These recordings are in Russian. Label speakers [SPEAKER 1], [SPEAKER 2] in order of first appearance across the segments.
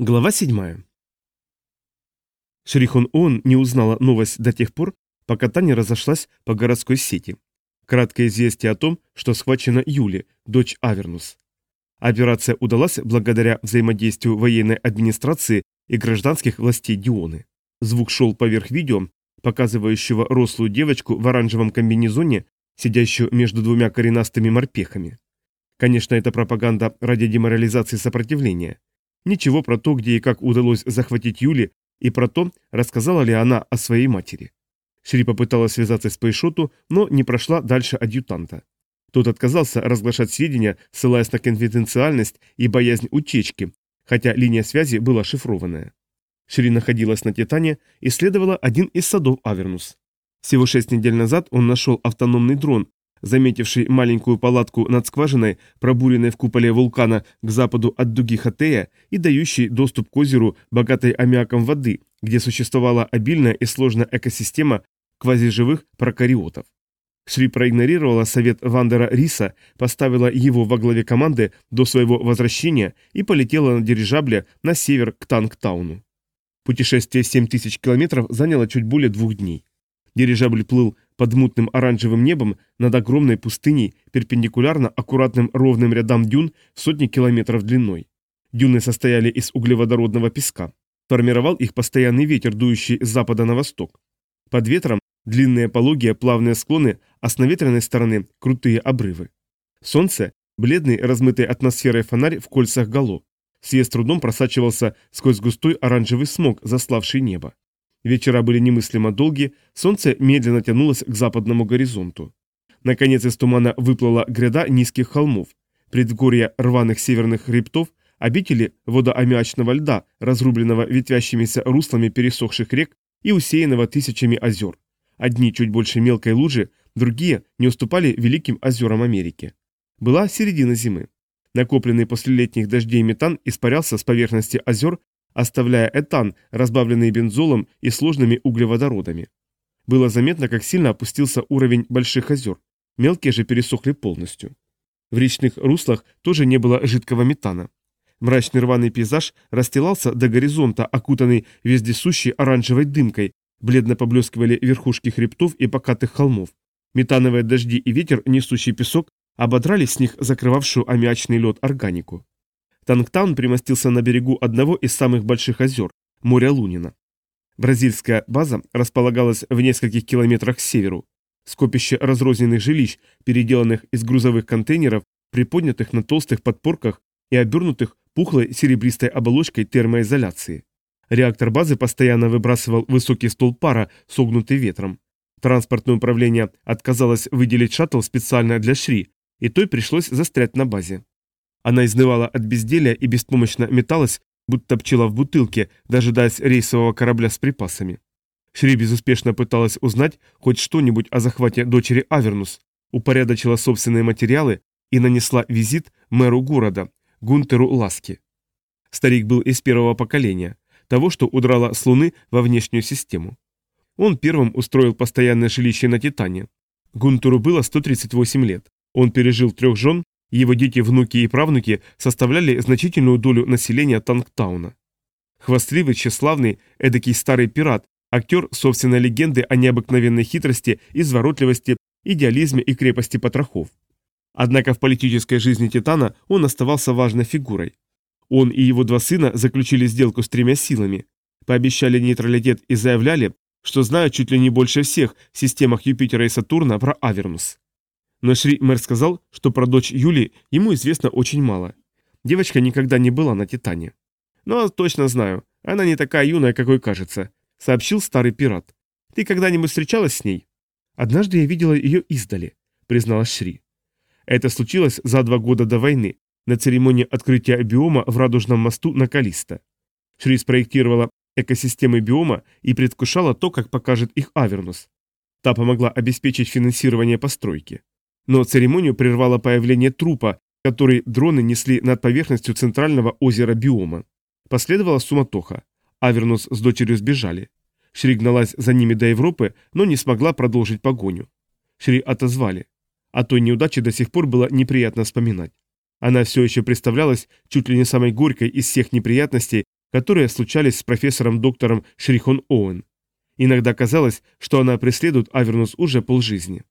[SPEAKER 1] Глава 7. Шрихон Он не узнала новость до тех пор, пока та не разошлась по городской сети. Краткое известие о том, что схвачена Юли, дочь Авернус. Операция удалась благодаря взаимодействию военной администрации и гражданских властей Дионы. Звук шел поверх видео, показывающего рослую девочку в оранжевом комбинезоне, сидящую между двумя коренастыми морпехами. Конечно, это пропаганда ради деморализации сопротивления. Ничего про то, где и как удалось захватить Юли, и про то, рассказала ли она о своей матери. Шри попыталась связаться с Пейшоту, но не прошла дальше адъютанта. Тот отказался разглашать сведения, ссылаясь на конфиденциальность и боязнь утечки, хотя линия связи была шифрованная. Шри находилась на Титане и следовала один из садов Авернус. Всего шесть недель назад он нашел автономный дрон, заметивший маленькую палатку над скважиной, пробуренной в куполе вулкана к западу от дуги Хатея и дающий доступ к озеру, богатой аммиаком воды, где существовала обильная и сложная экосистема квазиживых прокариотов. Шри проигнорировала совет Вандера Риса, поставила его во главе команды до своего возвращения и полетела на дирижабле на север к Тангтауну. Путешествие 7000 километров заняло чуть более двух дней. Дирижабль плыл под мутным оранжевым небом над огромной пустыней, перпендикулярно аккуратным ровным рядам дюн сотни километров длиной. Дюны состояли из углеводородного песка. Формировал их постоянный ветер, дующий с запада на восток. Под ветром длинные пологие плавные склоны, а с наветренной стороны крутые обрывы. Солнце – бледный, размытый атмосферой фонарь в кольцах гало. Свет трудом просачивался сквозь густой оранжевый смог, заславший небо. Вечера были немыслимо долгие, солнце медленно тянулось к западному горизонту. Наконец из тумана выплыла гряда низких холмов, предгорья рваных северных хребтов, обители водоаммиачного льда, разрубленного ветвящимися руслами пересохших рек и усеянного тысячами озер. Одни чуть больше мелкой лужи, другие не уступали великим озерам Америки. Была середина зимы. Накопленный после летних дождей метан испарялся с поверхности озер оставляя этан, разбавленный бензолом и сложными углеводородами. Было заметно, как сильно опустился уровень больших озер, мелкие же пересохли полностью. В речных руслах тоже не было жидкого метана. Мрачный рваный пейзаж расстилался до горизонта, окутанный вездесущей оранжевой дымкой, бледно поблескивали верхушки хребтов и покатых холмов. Метановые дожди и ветер, несущий песок, ободрали с них закрывавшую аммиачный лед органику. Тангтаун примостился на берегу одного из самых больших озер – моря Лунина. Бразильская база располагалась в нескольких километрах к северу. Скопище разрозненных жилищ, переделанных из грузовых контейнеров, приподнятых на толстых подпорках и обернутых пухлой серебристой оболочкой термоизоляции. Реактор базы постоянно выбрасывал высокий стол пара, согнутый ветром. Транспортное управление отказалось выделить шаттл специально для Шри, и той пришлось застрять на базе. Она изнывала от безделия и беспомощно металась, будто пчела в бутылке, дожидаясь рейсового корабля с припасами. Шри безуспешно пыталась узнать хоть что-нибудь о захвате дочери Авернус, упорядочила собственные материалы и нанесла визит мэру города, Гунтеру Ласки. Старик был из первого поколения, того, что удрало с Луны во внешнюю систему. Он первым устроил постоянное жилище на Титане. Гунтеру было 138 лет. Он пережил трех жен его дети, внуки и правнуки составляли значительную долю населения Тангтауна. Хвастливый, тщеславный, эдакий старый пират, актер собственной легенды о необыкновенной хитрости, изворотливости, идеализме и крепости потрохов. Однако в политической жизни Титана он оставался важной фигурой. Он и его два сына заключили сделку с тремя силами, пообещали нейтралитет и заявляли, что знают чуть ли не больше всех в системах Юпитера и Сатурна про Авернус. Но Шри Мэр сказал, что про дочь Юли ему известно очень мало. Девочка никогда не была на Титане. «Но точно знаю, она не такая юная, какой кажется», — сообщил старый пират. «Ты когда-нибудь встречалась с ней?» «Однажды я видела ее издали», — призналась Шри. Это случилось за два года до войны, на церемонии открытия биома в Радужном мосту на Калиста. Шри спроектировала экосистемы биома и предвкушала то, как покажет их Авернус. Та помогла обеспечить финансирование постройки. Но церемонию прервало появление трупа, который дроны несли над поверхностью центрального озера биома. Последовала суматоха. Авернус с дочерью сбежали. Шри гналась за ними до Европы, но не смогла продолжить погоню. Шри отозвали. О той неудаче до сих пор было неприятно вспоминать. Она все еще представлялась чуть ли не самой горькой из всех неприятностей, которые случались с профессором-доктором Шрихон Оуэн. Иногда казалось, что она преследует Авернус уже полжизни.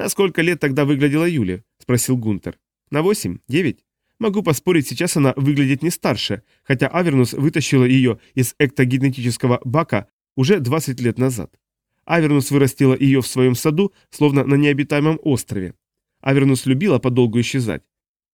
[SPEAKER 1] «На сколько лет тогда выглядела Юля?» – спросил Гунтер. «На восемь? Девять?» Могу поспорить, сейчас она выглядит не старше, хотя Авернус вытащила ее из эктогенетического бака уже 20 лет назад. Авернус вырастила ее в своем саду, словно на необитаемом острове. Авернус любила подолгу исчезать.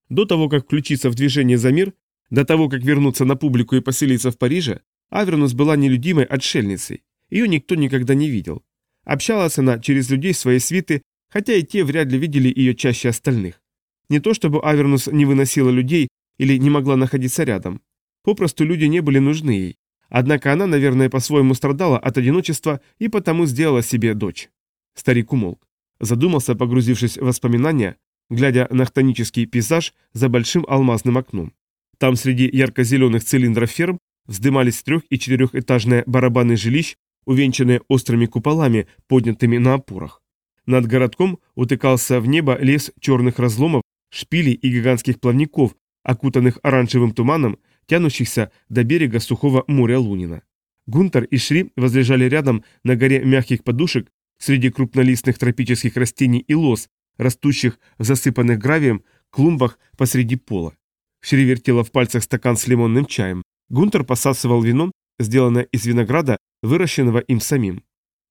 [SPEAKER 1] До того, как включиться в движение за мир, до того, как вернуться на публику и поселиться в Париже, Авернус была нелюдимой отшельницей. Ее никто никогда не видел. Общалась она через людей своей свиты, хотя и те вряд ли видели ее чаще остальных. Не то чтобы Авернус не выносила людей или не могла находиться рядом. Попросту люди не были нужны ей. Однако она, наверное, по-своему страдала от одиночества и потому сделала себе дочь. Старик умолк. Задумался, погрузившись в воспоминания, глядя на хтонический пейзаж за большим алмазным окном. Там среди ярко-зеленых цилиндров ферм вздымались трех- и четырехэтажные барабаны жилищ, увенчанные острыми куполами, поднятыми на опорах. Над городком утыкался в небо лес черных разломов, шпилей и гигантских плавников, окутанных оранжевым туманом, тянущихся до берега сухого моря Лунина. Гунтер и Шри возлежали рядом на горе мягких подушек среди крупнолистных тропических растений и лоз, растущих в засыпанных гравием клумбах посреди пола. Шри вертела в пальцах стакан с лимонным чаем. Гунтер посасывал вино, сделанное из винограда, выращенного им самим.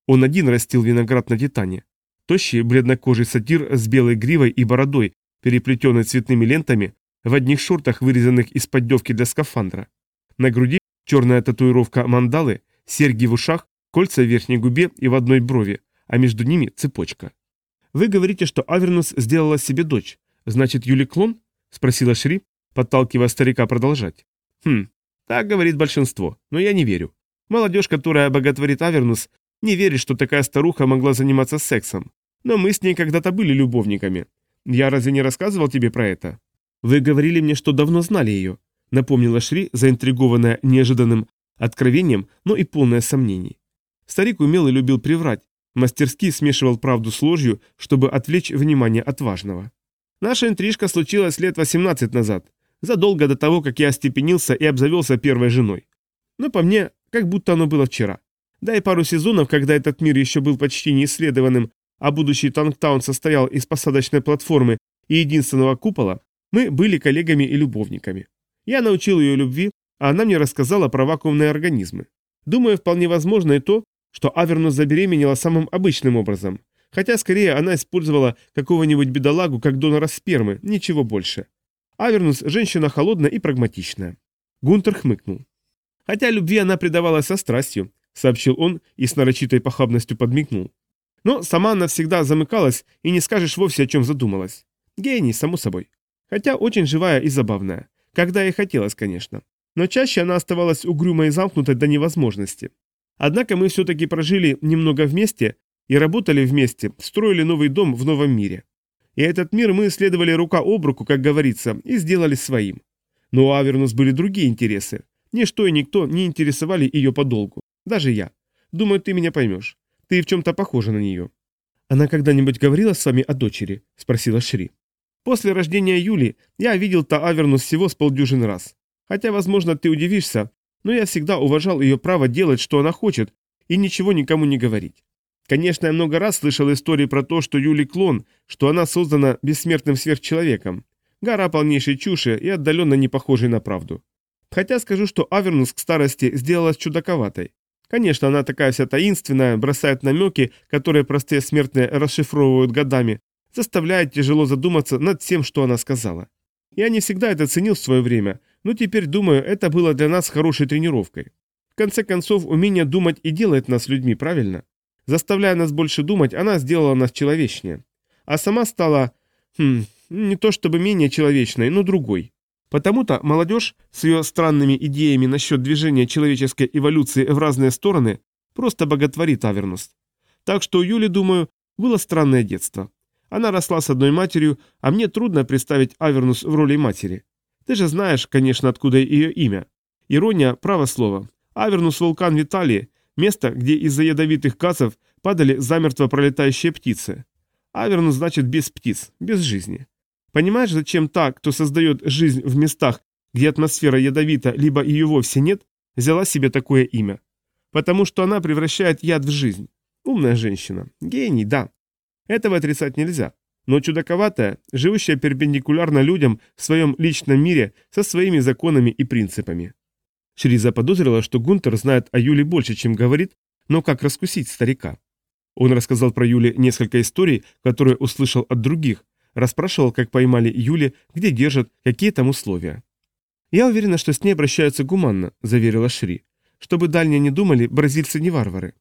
[SPEAKER 1] Он один растил виноград на Титане. Тощий, бледнокожий сатир с белой гривой и бородой, переплетенной цветными лентами, в одних шортах, вырезанных из поддевки для скафандра. На груди черная татуировка мандалы, серьги в ушах, кольца в верхней губе и в одной брови, а между ними цепочка. «Вы говорите, что Авернус сделала себе дочь. Значит, Юли клон?» – спросила Шри, подталкивая старика продолжать. «Хм, так говорит большинство, но я не верю. Молодежь, которая боготворит Авернус, не верит, что такая старуха могла заниматься сексом. Но мы с ней когда-то были любовниками. Я разве не рассказывал тебе про это?» «Вы говорили мне, что давно знали ее», — напомнила Шри, заинтригованная неожиданным откровением, но и полное сомнений. Старик умел и любил приврать, мастерски смешивал правду с ложью, чтобы отвлечь внимание от важного. Наша интрижка случилась лет 18 назад, задолго до того, как я остепенился и обзавелся первой женой. Но по мне, как будто оно было вчера. Да и пару сезонов, когда этот мир еще был почти неисследованным, а будущий Тангтаун состоял из посадочной платформы и единственного купола, мы были коллегами и любовниками. Я научил ее любви, а она мне рассказала про вакуумные организмы. Думаю, вполне возможно и то, что Авернус забеременела самым обычным образом, хотя скорее она использовала какого-нибудь бедолагу как донора спермы, ничего больше. Авернус – женщина холодная и прагматичная. Гунтер хмыкнул. Хотя любви она предавалась со страстью, сообщил он и с нарочитой похабностью подмигнул. Но сама она всегда замыкалась и не скажешь вовсе, о чем задумалась. Гений, само собой. Хотя очень живая и забавная. Когда и хотелось, конечно. Но чаще она оставалась угрюмой и замкнутой до невозможности. Однако мы все-таки прожили немного вместе и работали вместе, строили новый дом в новом мире. И этот мир мы исследовали рука об руку, как говорится, и сделали своим. Но у Авернус были другие интересы. Ничто и никто не интересовали ее подолгу. Даже я. Думаю, ты меня поймешь. Ты в чем-то похожа на нее. Она когда-нибудь говорила с вами о дочери? Спросила Шри. После рождения Юли я видел Та Авернус всего с полдюжины раз. Хотя, возможно, ты удивишься, но я всегда уважал ее право делать, что она хочет, и ничего никому не говорить. Конечно, я много раз слышал истории про то, что Юли клон, что она создана бессмертным сверхчеловеком. Гора полнейшей чуши и отдаленно не похожей на правду. Хотя скажу, что Авернус к старости сделалась чудаковатой. Конечно, она такая вся таинственная, бросает намеки, которые простые смертные расшифровывают годами, заставляет тяжело задуматься над тем, что она сказала. Я не всегда это ценил в свое время, но теперь думаю, это было для нас хорошей тренировкой. В конце концов, умение думать и делает нас людьми, правильно? Заставляя нас больше думать, она сделала нас человечнее. А сама стала, хм, не то чтобы менее человечной, но другой. Потому-то молодежь с ее странными идеями насчет движения человеческой эволюции в разные стороны просто боготворит Авернус. Так что у Юли, думаю, было странное детство. Она росла с одной матерью, а мне трудно представить Авернус в роли матери. Ты же знаешь, конечно, откуда ее имя. Ирония – право слово. Авернус – вулкан Виталии, место, где из-за ядовитых газов падали замертво пролетающие птицы. Авернус значит без птиц, без жизни. Понимаешь, зачем та, кто создает жизнь в местах, где атмосфера ядовита, либо ее вовсе нет, Взяла себе такое имя. Потому что она превращает яд в жизнь. Умная женщина. Гений, да. Этого отрицать нельзя. Но чудаковатая, живущая перпендикулярно людям в своем личном мире со своими законами и принципами. Шри заподозрила, что Гунтер знает о Юле больше, чем говорит, но как раскусить старика? Он рассказал про Юли несколько историй, которые услышал от других, расспрашивал, как поймали Юли, где держат, какие там условия. «Я уверена, что с ней обращаются гуманно», – заверила Шри. «Чтобы дальние не думали, бразильцы не варвары».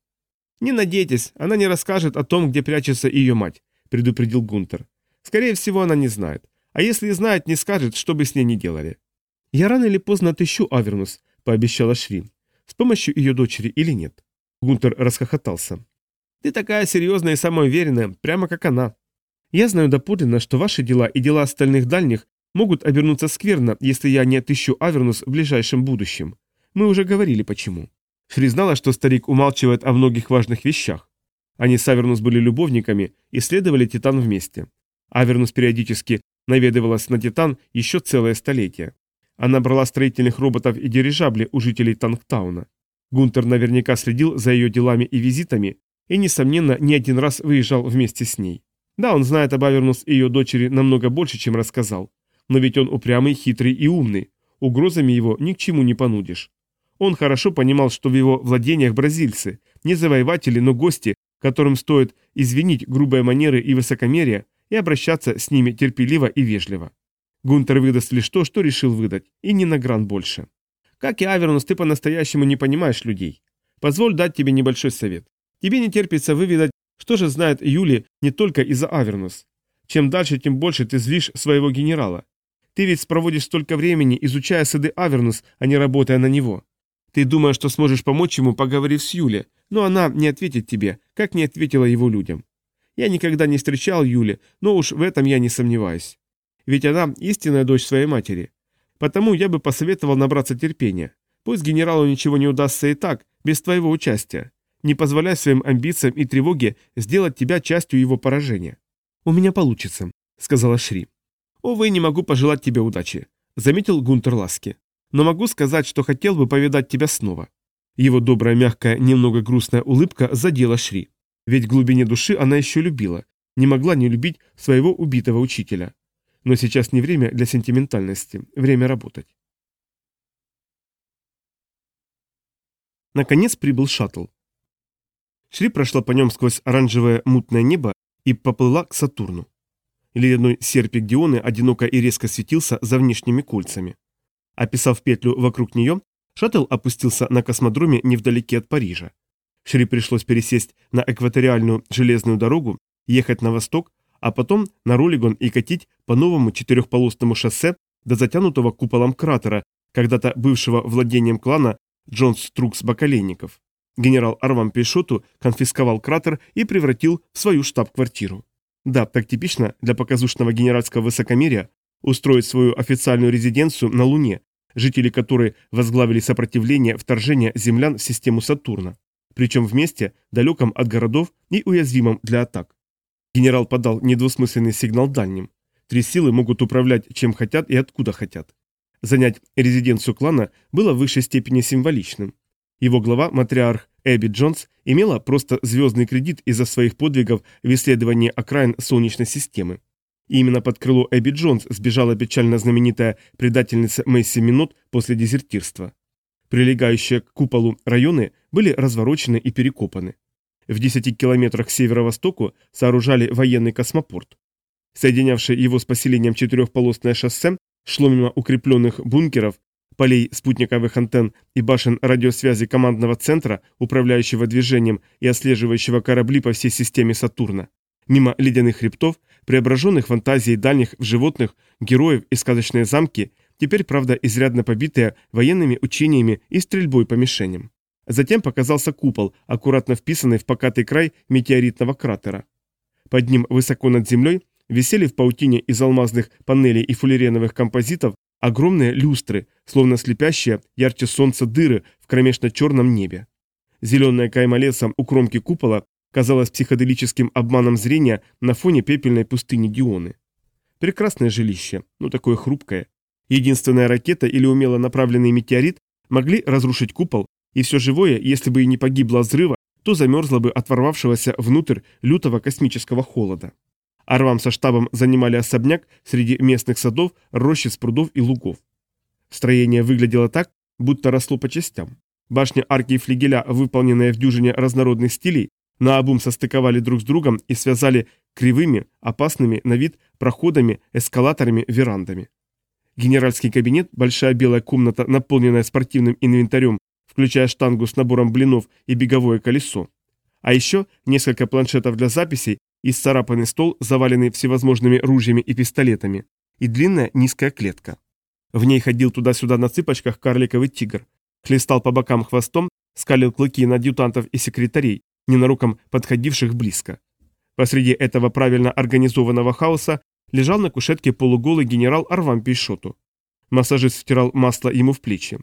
[SPEAKER 1] «Не надейтесь, она не расскажет о том, где прячется ее мать», – предупредил Гунтер. «Скорее всего, она не знает. А если и знает, не скажет, что бы с ней ни делали». «Я рано или поздно отыщу Авернус», – пообещала Шри. «С помощью ее дочери или нет?» Гунтер расхохотался. «Ты такая серьезная и самоуверенная, прямо как она. Я знаю доподлинно, что ваши дела и дела остальных дальних могут обернуться скверно, если я не отыщу Авернус в ближайшем будущем. Мы уже говорили почему». Шри знала, что старик умалчивает о многих важных вещах. Они с Авернус были любовниками, исследовали Титан вместе. Авернус периодически наведывалась на Титан еще целое столетие. Она брала строительных роботов и дирижабли у жителей Тангтауна. Гунтер наверняка следил за ее делами и визитами, и, несомненно, не один раз выезжал вместе с ней. Да, он знает об Авернус и ее дочери намного больше, чем рассказал. Но ведь он упрямый, хитрый и умный. Угрозами его ни к чему не понудишь. Он хорошо понимал, что в его владениях бразильцы, не завоеватели, но гости, которым стоит извинить грубые манеры и высокомерие и обращаться с ними терпеливо и вежливо. Гунтер выдаст лишь то, что решил выдать, и не на гран больше. Как и Авернус, ты по-настоящему не понимаешь людей. Позволь дать тебе небольшой совет. Тебе не терпится выведать, что же знает Юли не только из-за Авернус. Чем дальше, тем больше ты злишь своего генерала. Ты ведь проводишь столько времени, изучая сады Авернус, а не работая на него. Ты думаешь, что сможешь помочь ему, поговорив с Юли, но она не ответит тебе, как не ответила его людям. Я никогда не встречал Юли, но уж в этом я не сомневаюсь. Ведь она истинная дочь своей матери. Потому я бы посоветовал набраться терпения. Пусть генералу ничего не удастся и так, без твоего участия. Не позволяй своим амбициям и тревоге сделать тебя частью его поражения. «У меня получится», — сказала Шри. «Увы, не могу пожелать тебе удачи», — заметил Гунтер Ласки но могу сказать, что хотел бы повидать тебя снова». Его добрая, мягкая, немного грустная улыбка задела Шри. Ведь в глубине души она еще любила, не могла не любить своего убитого учителя. Но сейчас не время для сентиментальности, время работать. Наконец прибыл шаттл. Шри прошла по нем сквозь оранжевое мутное небо и поплыла к Сатурну. Ледяной серпик Дионы одиноко и резко светился за внешними кольцами. Описав петлю вокруг нее, шаттл опустился на космодроме невдалеке от Парижа. Шри пришлось пересесть на экваториальную железную дорогу, ехать на восток, а потом на Ролигон и катить по новому четырехполосному шоссе до затянутого куполом кратера, когда-то бывшего владением клана Джонс Струкс Бакалейников. Генерал Арвам Пейшоту конфисковал кратер и превратил в свою штаб-квартиру. Да, так типично для показушного генеральского высокомерия, устроить свою официальную резиденцию на Луне, жители которой возглавили сопротивление вторжения землян в систему Сатурна, причем вместе, далеком от городов и уязвимом для атак. Генерал подал недвусмысленный сигнал дальним. Три силы могут управлять чем хотят и откуда хотят. Занять резиденцию клана было в высшей степени символичным. Его глава, матриарх Эбби Джонс, имела просто звездный кредит из-за своих подвигов в исследовании окраин Солнечной системы. И именно под крыло Эбби Джонс сбежала печально знаменитая предательница Месси Минот после дезертирства. Прилегающие к куполу районы были разворочены и перекопаны. В 10 километрах к северо-востоку сооружали военный космопорт. Соединявшее его с поселением четырехполосное шоссе шло мимо укрепленных бункеров, полей спутниковых антенн и башен радиосвязи командного центра, управляющего движением и отслеживающего корабли по всей системе Сатурна, мимо ледяных хребтов, преображенных фантазией дальних в животных, героев и сказочные замки, теперь, правда, изрядно побитые военными учениями и стрельбой по мишеням. Затем показался купол, аккуратно вписанный в покатый край метеоритного кратера. Под ним, высоко над землей, висели в паутине из алмазных панелей и фуллереновых композитов огромные люстры, словно слепящие ярче солнца дыры в кромешно-черном небе. Зеленая кайма леса у кромки купола казалось психоделическим обманом зрения на фоне пепельной пустыни Дионы. Прекрасное жилище, но такое хрупкое. Единственная ракета или умело направленный метеорит могли разрушить купол, и все живое, если бы и не погибло взрыва, то замерзло бы от ворвавшегося внутрь лютого космического холода. Арвам со штабом занимали особняк среди местных садов, рощиц, прудов и лугов. Строение выглядело так, будто росло по частям. Башни арки и флигеля, выполненные в дюжине разнородных стилей, наобум состыковали друг с другом и связали кривыми, опасными на вид проходами, эскалаторами, верандами. Генеральский кабинет, большая белая комната, наполненная спортивным инвентарем, включая штангу с набором блинов и беговое колесо. А еще несколько планшетов для записей исцарапанный стол, заваленный всевозможными ружьями и пистолетами, и длинная низкая клетка. В ней ходил туда-сюда на цыпочках карликовый тигр, хлестал по бокам хвостом, скалил клыки на адъютантов и секретарей, ненаруком подходивших близко. Посреди этого правильно организованного хаоса лежал на кушетке полуголый генерал Арвам Пейшоту. Массажист втирал масло ему в плечи.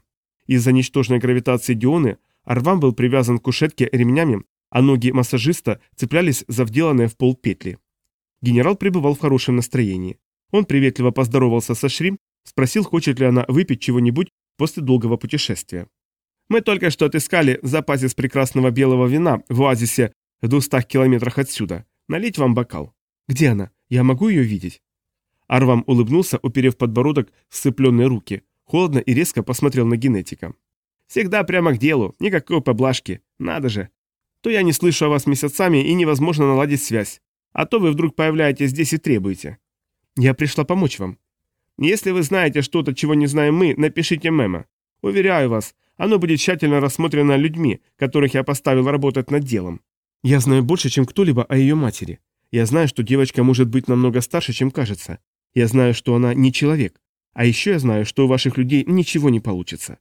[SPEAKER 1] Из-за ничтожной гравитации Дионы Арвам был привязан к кушетке ремнями, а ноги массажиста цеплялись за вделанные в пол петли. Генерал пребывал в хорошем настроении. Он приветливо поздоровался со Шрим, спросил, хочет ли она выпить чего-нибудь после долгого путешествия. «Мы только что отыскали запасец прекрасного белого вина в оазисе в двухстах километрах отсюда. Налить вам бокал. Где она? Я могу ее видеть?» Арвам улыбнулся, уперев подбородок в сцепленные руки, холодно и резко посмотрел на генетика. «Всегда прямо к делу, никакой поблажки. Надо же. То я не слышу о вас месяцами и невозможно наладить связь. А то вы вдруг появляетесь здесь и требуете. Я пришла помочь вам. Если вы знаете что-то, чего не знаем мы, напишите мемо. Уверяю вас, оно будет тщательно рассмотрено людьми, которых я поставил работать над делом. Я знаю больше, чем кто-либо о ее матери. Я знаю, что девочка может быть намного старше, чем кажется. Я знаю, что она не человек. А еще я знаю, что у ваших людей ничего не получится.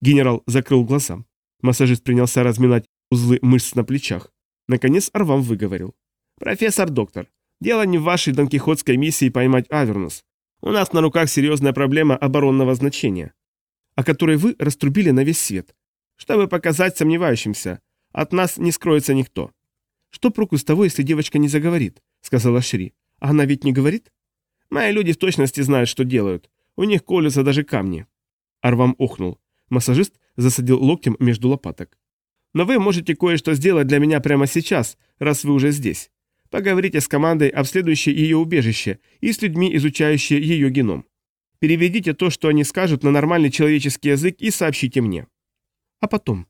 [SPEAKER 1] Генерал закрыл глаза. Массажист принялся разминать узлы мышц на плечах. Наконец Арвам выговорил. «Профессор доктор, дело не в вашей донкихотской миссии поймать Авернус. У нас на руках серьезная проблема оборонного значения, о которой вы раструбили на весь свет. Чтобы показать сомневающимся, от нас не скроется никто. Что проку с того, если девочка не заговорит, сказала Шри. А она ведь не говорит? Мои люди в точности знают, что делают. У них колются даже камни. Арвам охнул. Массажист засадил локтем между лопаток. Но вы можете кое-что сделать для меня прямо сейчас, раз вы уже здесь. Поговорите с командой, обследующей ее убежище, и с людьми, изучающими ее геном. Переведите то, что они скажут, на нормальный человеческий язык и сообщите мне. А потом?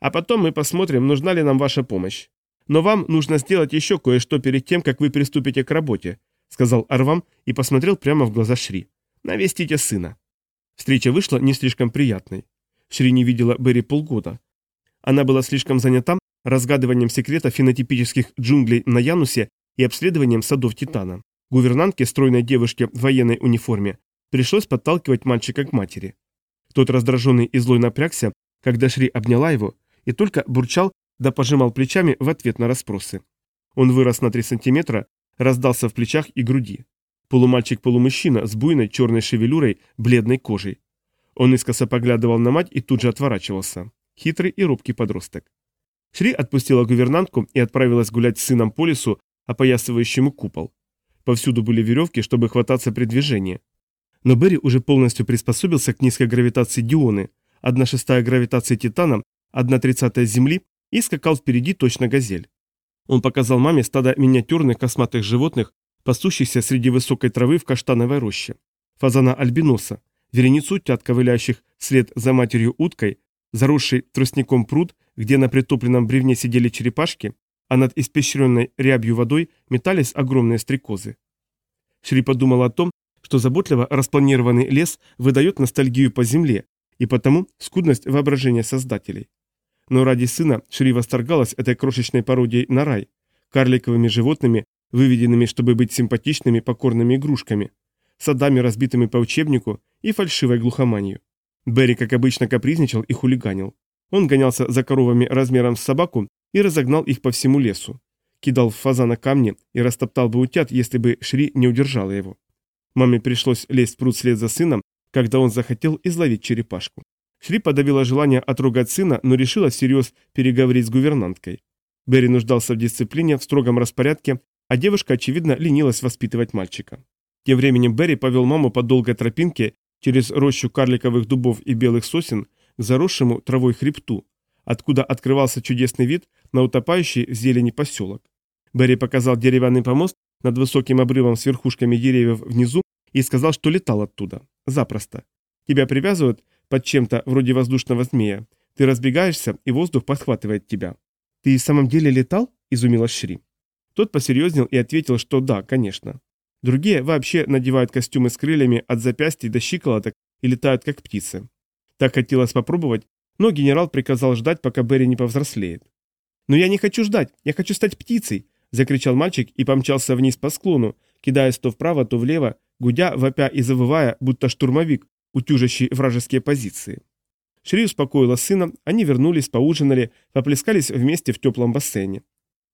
[SPEAKER 1] А потом мы посмотрим, нужна ли нам ваша помощь. Но вам нужно сделать еще кое-что перед тем, как вы приступите к работе, сказал Арвам и посмотрел прямо в глаза Шри. Навестите сына. Встреча вышла не слишком приятной. Шри не видела Берри полгода. Она была слишком занята разгадыванием секрета фенотипических джунглей на Янусе и обследованием садов Титана. Гувернантке, стройной девушке в военной униформе, пришлось подталкивать мальчика к матери. Тот раздраженный и злой напрягся, когда Шри обняла его, и только бурчал да пожимал плечами в ответ на расспросы. Он вырос на 3 сантиметра, раздался в плечах и груди. Полумальчик-полумужчина с буйной черной шевелюрой, бледной кожей. Он искоса поглядывал на мать и тут же отворачивался. Хитрый и робкий подросток. Шри отпустила гувернантку и отправилась гулять с сыном по лесу, опоясывающему купол. Повсюду были веревки, чтобы хвататься при движении. Но Берри уже полностью приспособился к низкой гравитации Дионы, одна шестая гравитации Титана, одна тридцатая Земли и скакал впереди точно газель. Он показал маме стадо миниатюрных косматых животных, пасущихся среди высокой травы в каштановой роще. Фазана альбиноса, вереницу утят, ковыляющих вслед за матерью уткой, заросший тростником пруд где на притопленном бревне сидели черепашки, а над испещренной рябью водой метались огромные стрекозы. Шри подумал о том, что заботливо распланированный лес выдает ностальгию по земле и потому скудность воображения создателей. Но ради сына Шри восторгалась этой крошечной пародией на рай, карликовыми животными, выведенными, чтобы быть симпатичными покорными игрушками, садами, разбитыми по учебнику и фальшивой глухоманию. Берри, как обычно, капризничал и хулиганил. Он гонялся за коровами размером с собаку и разогнал их по всему лесу. Кидал в фазана камни и растоптал бы утят, если бы Шри не удержала его. Маме пришлось лезть в пруд вслед за сыном, когда он захотел изловить черепашку. Шри подавила желание отругать сына, но решила всерьез переговорить с гувернанткой. Берри нуждался в дисциплине, в строгом распорядке, а девушка, очевидно, ленилась воспитывать мальчика. Тем временем Берри повел маму по долгой тропинке через рощу карликовых дубов и белых сосен к заросшему травой хребту, откуда открывался чудесный вид на утопающий в зелени поселок. Берри показал деревянный помост над высоким обрывом с верхушками деревьев внизу и сказал, что летал оттуда. Запросто. Тебя привязывают под чем-то вроде воздушного змея. Ты разбегаешься, и воздух подхватывает тебя. «Ты в самом деле летал?» – изумилась Шри. Тот посерьезнел и ответил, что да, конечно. Другие вообще надевают костюмы с крыльями от запястья до щиколоток и летают как птицы. Так хотелось попробовать, но генерал приказал ждать, пока Берри не повзрослеет. «Но я не хочу ждать, я хочу стать птицей!» – закричал мальчик и помчался вниз по склону, кидаясь то вправо, то влево, гудя, вопя и завывая, будто штурмовик, утюжащий вражеские позиции. Шри успокоила сына, они вернулись, поужинали, поплескались вместе в теплом бассейне.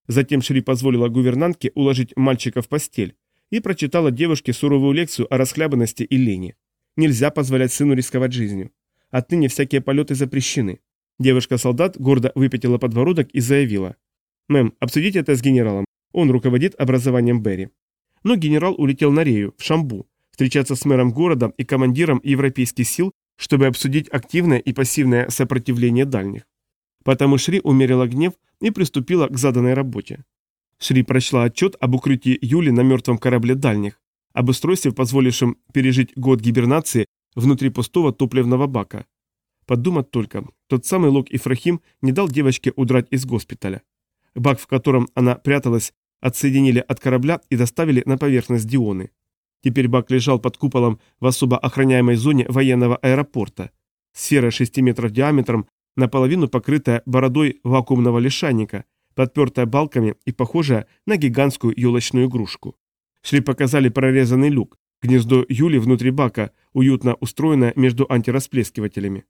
[SPEAKER 1] Затем Шри позволила гувернантке уложить мальчика в постель и прочитала девушке суровую лекцию о расхлябанности и лени. Нельзя позволять сыну рисковать жизнью. Отныне всякие полеты запрещены. Девушка-солдат гордо выпятила подбородок и заявила. «Мэм, обсудите это с генералом. Он руководит образованием Берри». Но генерал улетел на Рею, в Шамбу, встречаться с мэром города и командиром европейских сил, чтобы обсудить активное и пассивное сопротивление дальних. Потому Шри умерила гнев и приступила к заданной работе. Шри прочла отчет об укрытии Юли на мертвом корабле дальних, об устройстве, позволившем пережить год гибернации внутри пустого топливного бака. Подумать только, тот самый Лок Ифрахим не дал девочке удрать из госпиталя. Бак, в котором она пряталась, отсоединили от корабля и доставили на поверхность Дионы. Теперь бак лежал под куполом в особо охраняемой зоне военного аэропорта. Сфера 6 метров диаметром, наполовину покрытая бородой вакуумного лишайника, подпертая балками и похожая на гигантскую елочную игрушку. Шли показали прорезанный люк, гнездо Юли внутри бака, уютно устроенное между антирасплескивателями.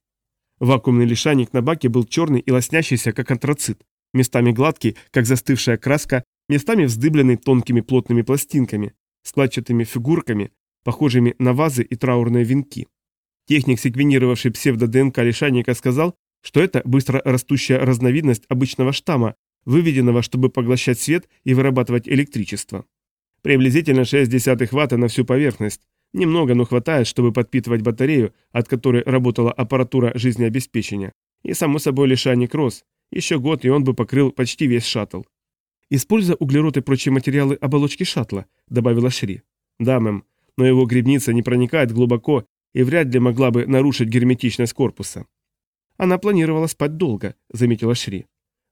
[SPEAKER 1] Вакуумный лишайник на баке был черный и лоснящийся, как антрацит, местами гладкий, как застывшая краска, местами вздыбленный тонкими плотными пластинками, складчатыми фигурками, похожими на вазы и траурные венки. Техник, секвенировавший псевдо-ДНК лишайника, сказал, что это быстро растущая разновидность обычного штамма, выведенного, чтобы поглощать свет и вырабатывать электричество. Приблизительно 6 десятых ватта на всю поверхность. Немного, но хватает, чтобы подпитывать батарею, от которой работала аппаратура жизнеобеспечения. И, само собой, лишайник рос. Еще год, и он бы покрыл почти весь шаттл. «Используя углерод и прочие материалы оболочки шаттла», — добавила Шри. «Да, мэм, но его грибница не проникает глубоко и вряд ли могла бы нарушить герметичность корпуса». «Она планировала спать долго», — заметила Шри.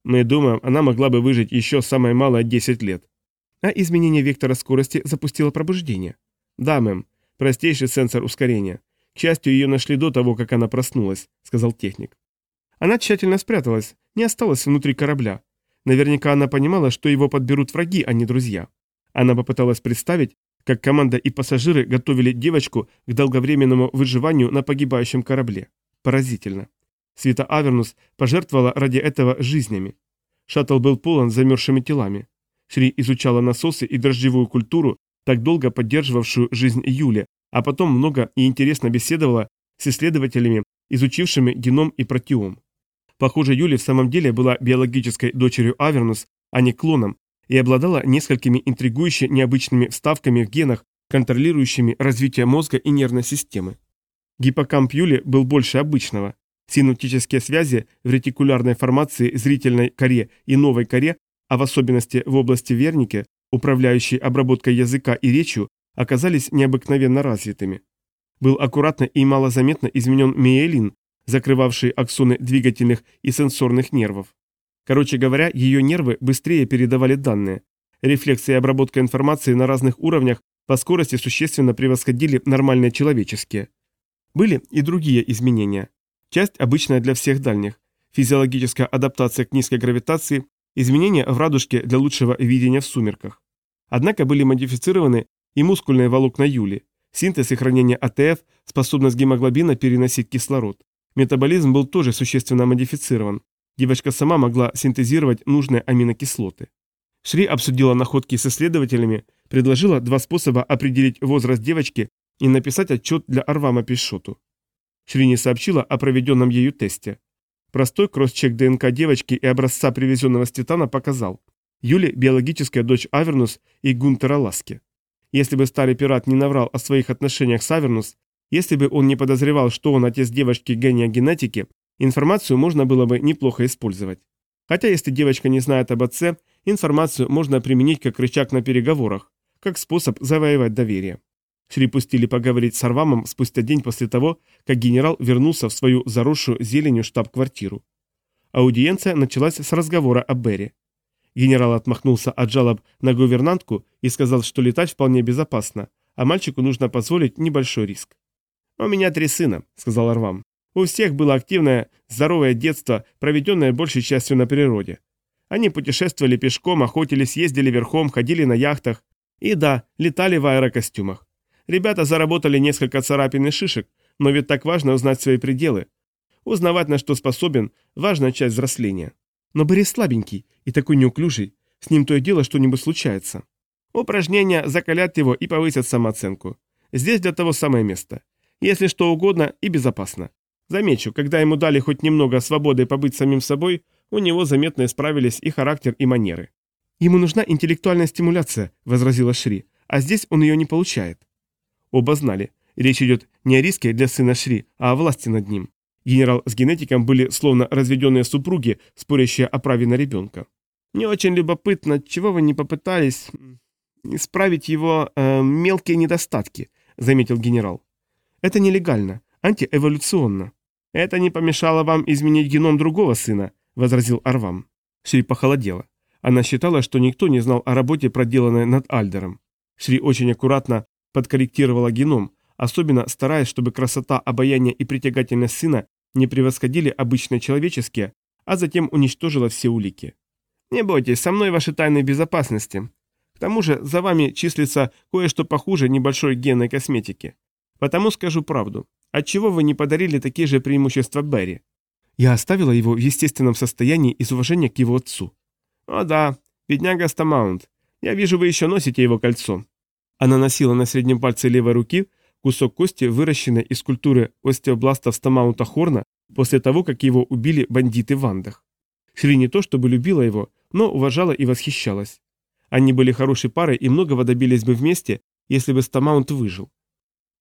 [SPEAKER 1] «Мы думаем, она могла бы выжить еще самое малое 10 лет». «А изменение вектора скорости запустило пробуждение?» «Да, мэм. Простейший сенсор ускорения. К счастью, ее нашли до того, как она проснулась», — сказал техник. Она тщательно спряталась, не осталась внутри корабля, Наверняка она понимала, что его подберут враги, а не друзья. Она попыталась представить, как команда и пассажиры готовили девочку к долговременному выживанию на погибающем корабле. Поразительно. Света Авернус пожертвовала ради этого жизнями. Шаттл был полон замерзшими телами. Шри изучала насосы и дрожжевую культуру, так долго поддерживавшую жизнь Юли, а потом много и интересно беседовала с исследователями, изучившими геном и протеом. Похоже, Юли в самом деле была биологической дочерью Авернус, а не клоном, и обладала несколькими интригующе необычными вставками в генах, контролирующими развитие мозга и нервной системы. Гиппокамп Юли был больше обычного. Синаптические связи в ретикулярной формации зрительной коре и новой коре, а в особенности в области верники, управляющей обработкой языка и речью, оказались необыкновенно развитыми. Был аккуратно и малозаметно изменен миелин, закрывавший аксоны двигательных и сенсорных нервов. Короче говоря, ее нервы быстрее передавали данные. Рефлексы и обработка информации на разных уровнях по скорости существенно превосходили нормальные человеческие. Были и другие изменения. Часть обычная для всех дальних. Физиологическая адаптация к низкой гравитации, изменения в радужке для лучшего видения в сумерках. Однако были модифицированы и мускульные волокна Юли, синтез и хранение АТФ, способность гемоглобина переносить кислород. Метаболизм был тоже существенно модифицирован. Девочка сама могла синтезировать нужные аминокислоты. Шри обсудила находки с исследователями, предложила два способа определить возраст девочки и написать отчет для Арвама Пишоту. Шри не сообщила о проведенном ею тесте. Простой кросс-чек ДНК девочки и образца привезенного с Титана показал. Юли – биологическая дочь Авернус и Гунтера Ласки. Если бы старый пират не наврал о своих отношениях с Авернус, если бы он не подозревал, что он отец девочки гения генетики, Информацию можно было бы неплохо использовать. Хотя если девочка не знает об отце, информацию можно применить как рычаг на переговорах, как способ завоевать доверие. Шри пустили поговорить с Арвамом спустя день после того, как генерал вернулся в свою заросшую зеленью штаб-квартиру. Аудиенция началась с разговора о Берри. Генерал отмахнулся от жалоб на гувернантку и сказал, что летать вполне безопасно, а мальчику нужно позволить небольшой риск. «У меня три сына», — сказал Арвам. «У всех было активное, здоровое детство, проведенное большей частью на природе. Они путешествовали пешком, охотились, ездили верхом, ходили на яхтах и, да, летали в аэрокостюмах. Ребята заработали несколько царапин и шишек, но ведь так важно узнать свои пределы. Узнавать, на что способен, важная часть взросления. Но Борис слабенький и такой неуклюжий, с ним то и дело что-нибудь случается. Упражнения закалят его и повысят самооценку. Здесь для того самое место. Если что угодно и безопасно. Замечу, когда ему дали хоть немного свободы побыть самим собой, у него заметно исправились и характер, и манеры. «Ему нужна интеллектуальная стимуляция», — возразила Шри, «а здесь он ее не получает». Оба знали, речь идет не о риске для сына Шри, а о власти над ним. Генерал с генетиком были словно разведенные супруги, спорящие о праве на ребенка. «Мне очень любопытно, чего вы не попытались исправить его э, мелкие недостатки», — заметил генерал. «Это нелегально, антиэволюционно». «Это не помешало вам изменить геном другого сына», — возразил Арвам. Шри похолодела. Она считала, что никто не знал о работе, проделанной над Альдером. Шри очень аккуратно подкорректировала геном, особенно стараясь, чтобы красота, обаяние и притягательность сына не превосходили обычные человеческие, а затем уничтожила все улики. «Не бойтесь, со мной ваши тайны безопасности. К тому же за вами числится кое-что похуже небольшой генной косметики. Потому скажу правду. Отчего вы не подарили такие же преимущества Берри?» Я оставила его в естественном состоянии из уважения к его отцу. «О да, бедняга Стамаунт. Я вижу, вы еще носите его кольцо». Она носила на среднем пальце левой руки кусок кости, выращенной из культуры остеобластов Стамаунта Хорна после того, как его убили бандиты в Андах. Шри не то чтобы любила его, но уважала и восхищалась. Они были хорошей парой и многого добились бы вместе, если бы Стамаунт выжил.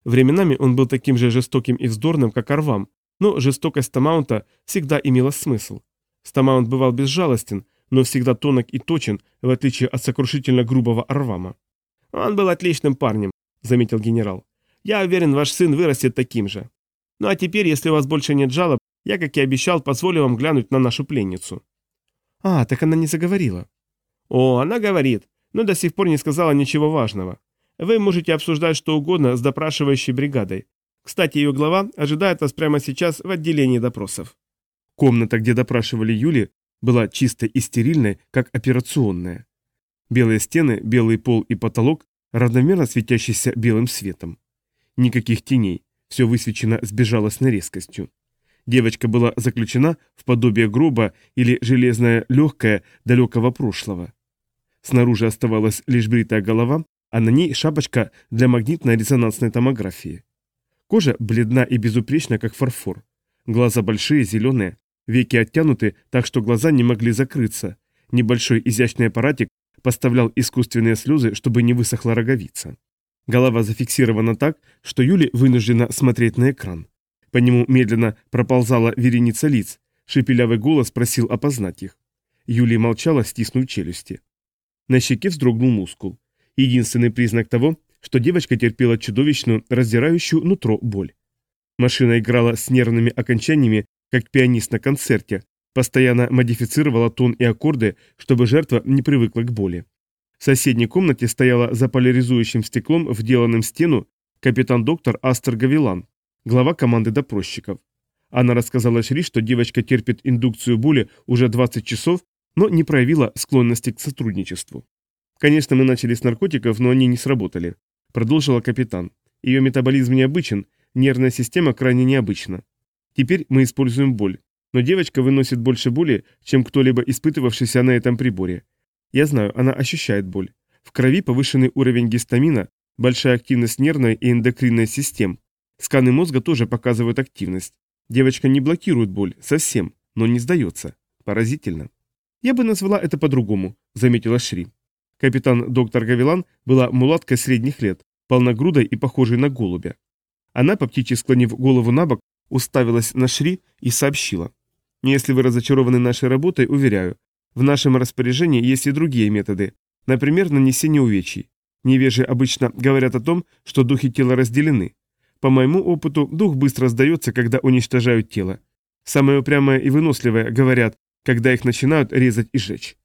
[SPEAKER 1] Временами он был таким же жестоким и вздорным, как Арвам, но жестокость Стамаунта всегда имела смысл. Стамаунт бывал безжалостен, но всегда тонок и точен, в отличие от сокрушительно грубого Арвама. «Он был отличным парнем», — заметил генерал. Я уверен, ваш сын вырастет таким же. Ну а теперь, если у вас больше нет жалоб, я, как и обещал, позволю вам глянуть на нашу пленницу». «А, так она не заговорила». «О, она говорит, но до сих пор не сказала ничего важного. Вы можете обсуждать что угодно с допрашивающей бригадой. Кстати, ее глава ожидает вас прямо сейчас в отделении допросов».
[SPEAKER 2] Комната, где допрашивали Юли, была чистой и стерильной, как операционная. Белые стены, белый пол и потолок, равномерно светящийся белым светом. Никаких теней, все высвечено с безжалостной резкостью. Девочка была заключена в подобие гроба или железное легкое далекого прошлого. Снаружи оставалась лишь бритая голова, а на ней шапочка для магнитной резонансной томографии. Кожа бледна и безупречна, как фарфор. Глаза большие, зеленые, веки оттянуты, так что глаза не могли закрыться. Небольшой изящный аппаратик поставлял искусственные слезы, чтобы не высохла роговица. Голова зафиксирована так, что Юли вынуждена смотреть на экран. По нему медленно проползала вереница лиц, шепелявый голос просил опознать их. Юлия молчала, стиснув челюсти. На щеке вздрогнул мускул. Единственный признак того, что девочка терпела чудовищную, раздирающую нутро боль. Машина играла с нервными окончаниями, как пианист на концерте, постоянно модифицировала тон и аккорды, чтобы жертва не привыкла к боли. В соседней комнате стояла за поляризующим стеклом, вделанным в стену, капитан-доктор Астер Гавилан, глава команды допросчиков. Она рассказала Шри, что девочка терпит индукцию боли уже 20 часов, но не проявила склонности к сотрудничеству. «Конечно, мы начали с наркотиков, но они не сработали», – продолжила капитан. «Ее метаболизм необычен, нервная система крайне необычна. Теперь мы используем боль, но девочка выносит больше боли, чем кто-либо испытывавшийся на этом приборе. Я знаю, она ощущает боль. В крови повышенный уровень гистамина, большая активность нервной и эндокринной систем. Сканы мозга тоже показывают активность. Девочка не блокирует боль, совсем, но не сдается. Поразительно. Я бы назвала это по-другому, заметила Шри. Капитан доктор Гавилан была мулаткой средних лет, полногрудой и похожей на голубя. Она, по птичьи склонив голову на бок, уставилась на Шри и сообщила. «Если вы разочарованы нашей работой, уверяю, в нашем распоряжении есть и другие методы, например, нанесение увечий. Невежи обычно говорят о том, что духи тела разделены. По моему опыту, дух быстро сдается, когда уничтожают тело. Самые упрямые и выносливые говорят, когда их начинают резать и жечь.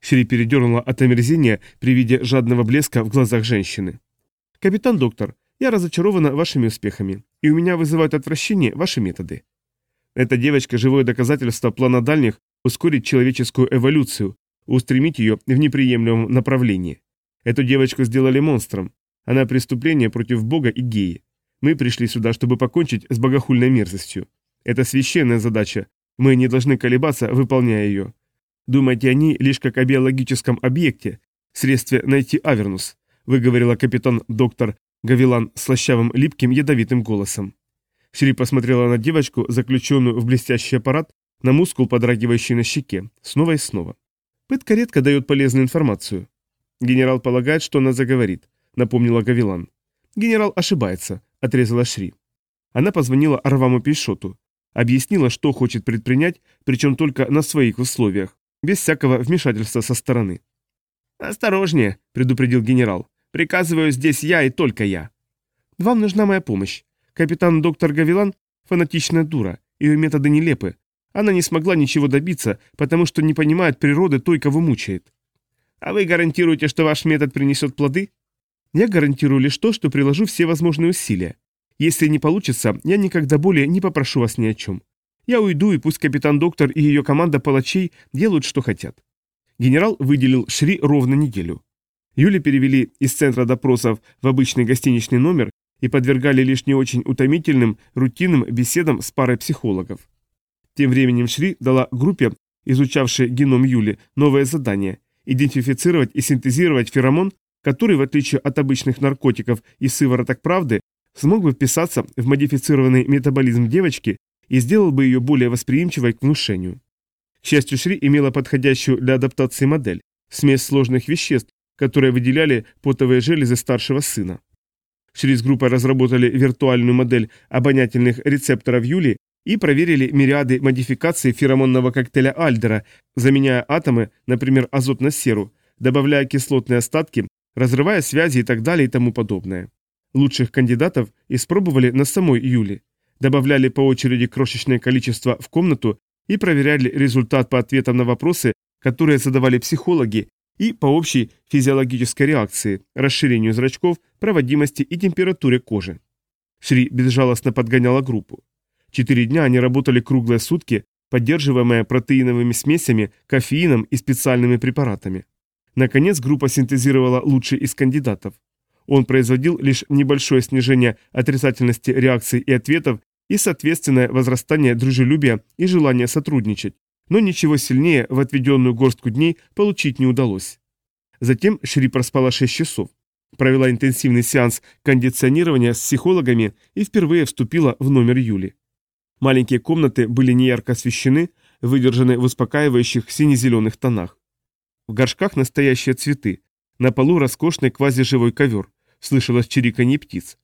[SPEAKER 2] Шри передернула от омерзения при виде жадного блеска в глазах женщины. «Капитан доктор, я разочарована вашими успехами, и у меня вызывают отвращение ваши методы. Эта девочка – живое доказательство плана дальних ускорить человеческую эволюцию, устремить ее в неприемлемом направлении. Эту девочку сделали монстром. Она преступление против Бога и геи. Мы пришли сюда, чтобы покончить с богохульной мерзостью. Это священная задача. Мы не должны колебаться, выполняя ее. Думайте о ней лишь как о биологическом объекте, средстве найти Авернус, выговорила капитан доктор Гавилан слащавым липким ядовитым голосом. Шри посмотрела на девочку, заключенную в блестящий аппарат, на мускул, подрагивающий на щеке, снова и снова. Пытка редко дает полезную информацию. Генерал полагает, что она заговорит, напомнила Гавилан. Генерал ошибается, отрезала Шри. Она позвонила Арваму Пейшоту, объяснила, что хочет предпринять, причем только на своих условиях, без всякого вмешательства со стороны. «Осторожнее», — предупредил генерал. «Приказываю здесь я и только я». «Вам нужна моя помощь. Капитан доктор Гавилан — фанатичная дура, ее методы нелепы. Она не смогла ничего добиться, потому что не понимает природы той, кого мучает». «А вы гарантируете, что ваш метод принесет плоды?» «Я гарантирую лишь то, что приложу все возможные усилия. Если не получится, я никогда более не попрошу вас ни о чем. Я уйду, и пусть капитан-доктор и ее команда палачей делают, что хотят. Генерал выделил Шри ровно неделю. Юли перевели из центра допросов в обычный гостиничный номер и подвергали лишь не очень утомительным, рутинным беседам с парой психологов. Тем временем Шри дала группе, изучавшей геном Юли, новое задание – идентифицировать и синтезировать феромон, который, в отличие от обычных наркотиков и сывороток правды, смог бы вписаться в модифицированный метаболизм девочки и сделал бы ее более восприимчивой к внушению. К счастью, Шри имела подходящую для адаптации модель, смесь сложных веществ, которые выделяли потовые железы старшего сына. Шри с группой разработали виртуальную модель обонятельных рецепторов Юли и проверили мириады модификаций феромонного коктейля Альдера, заменяя атомы, например, азот на серу, добавляя кислотные остатки, разрывая связи и так далее и тому подобное. Лучших кандидатов испробовали на самой Юле, добавляли по очереди крошечное количество в комнату и проверяли результат по ответам на вопросы, которые задавали психологи, и по общей физиологической реакции, расширению зрачков, проводимости и температуре кожи. Шри безжалостно подгоняла группу. Четыре дня они работали круглые сутки, поддерживаемые протеиновыми смесями, кофеином и специальными препаратами. Наконец группа синтезировала лучший из кандидатов. Он производил лишь небольшое снижение отрицательности реакций и ответов и соответственное возрастание дружелюбия и желания сотрудничать, но ничего сильнее в отведенную горстку дней получить не удалось. Затем Шри проспала 6 часов, провела интенсивный сеанс кондиционирования с психологами и впервые вступила в номер Юли. Маленькие комнаты были неярко освещены, выдержаны в успокаивающих сине-зеленых тонах. В горшках настоящие цветы, на полу роскошный квазиживой ковер, слышалось чириканье птиц.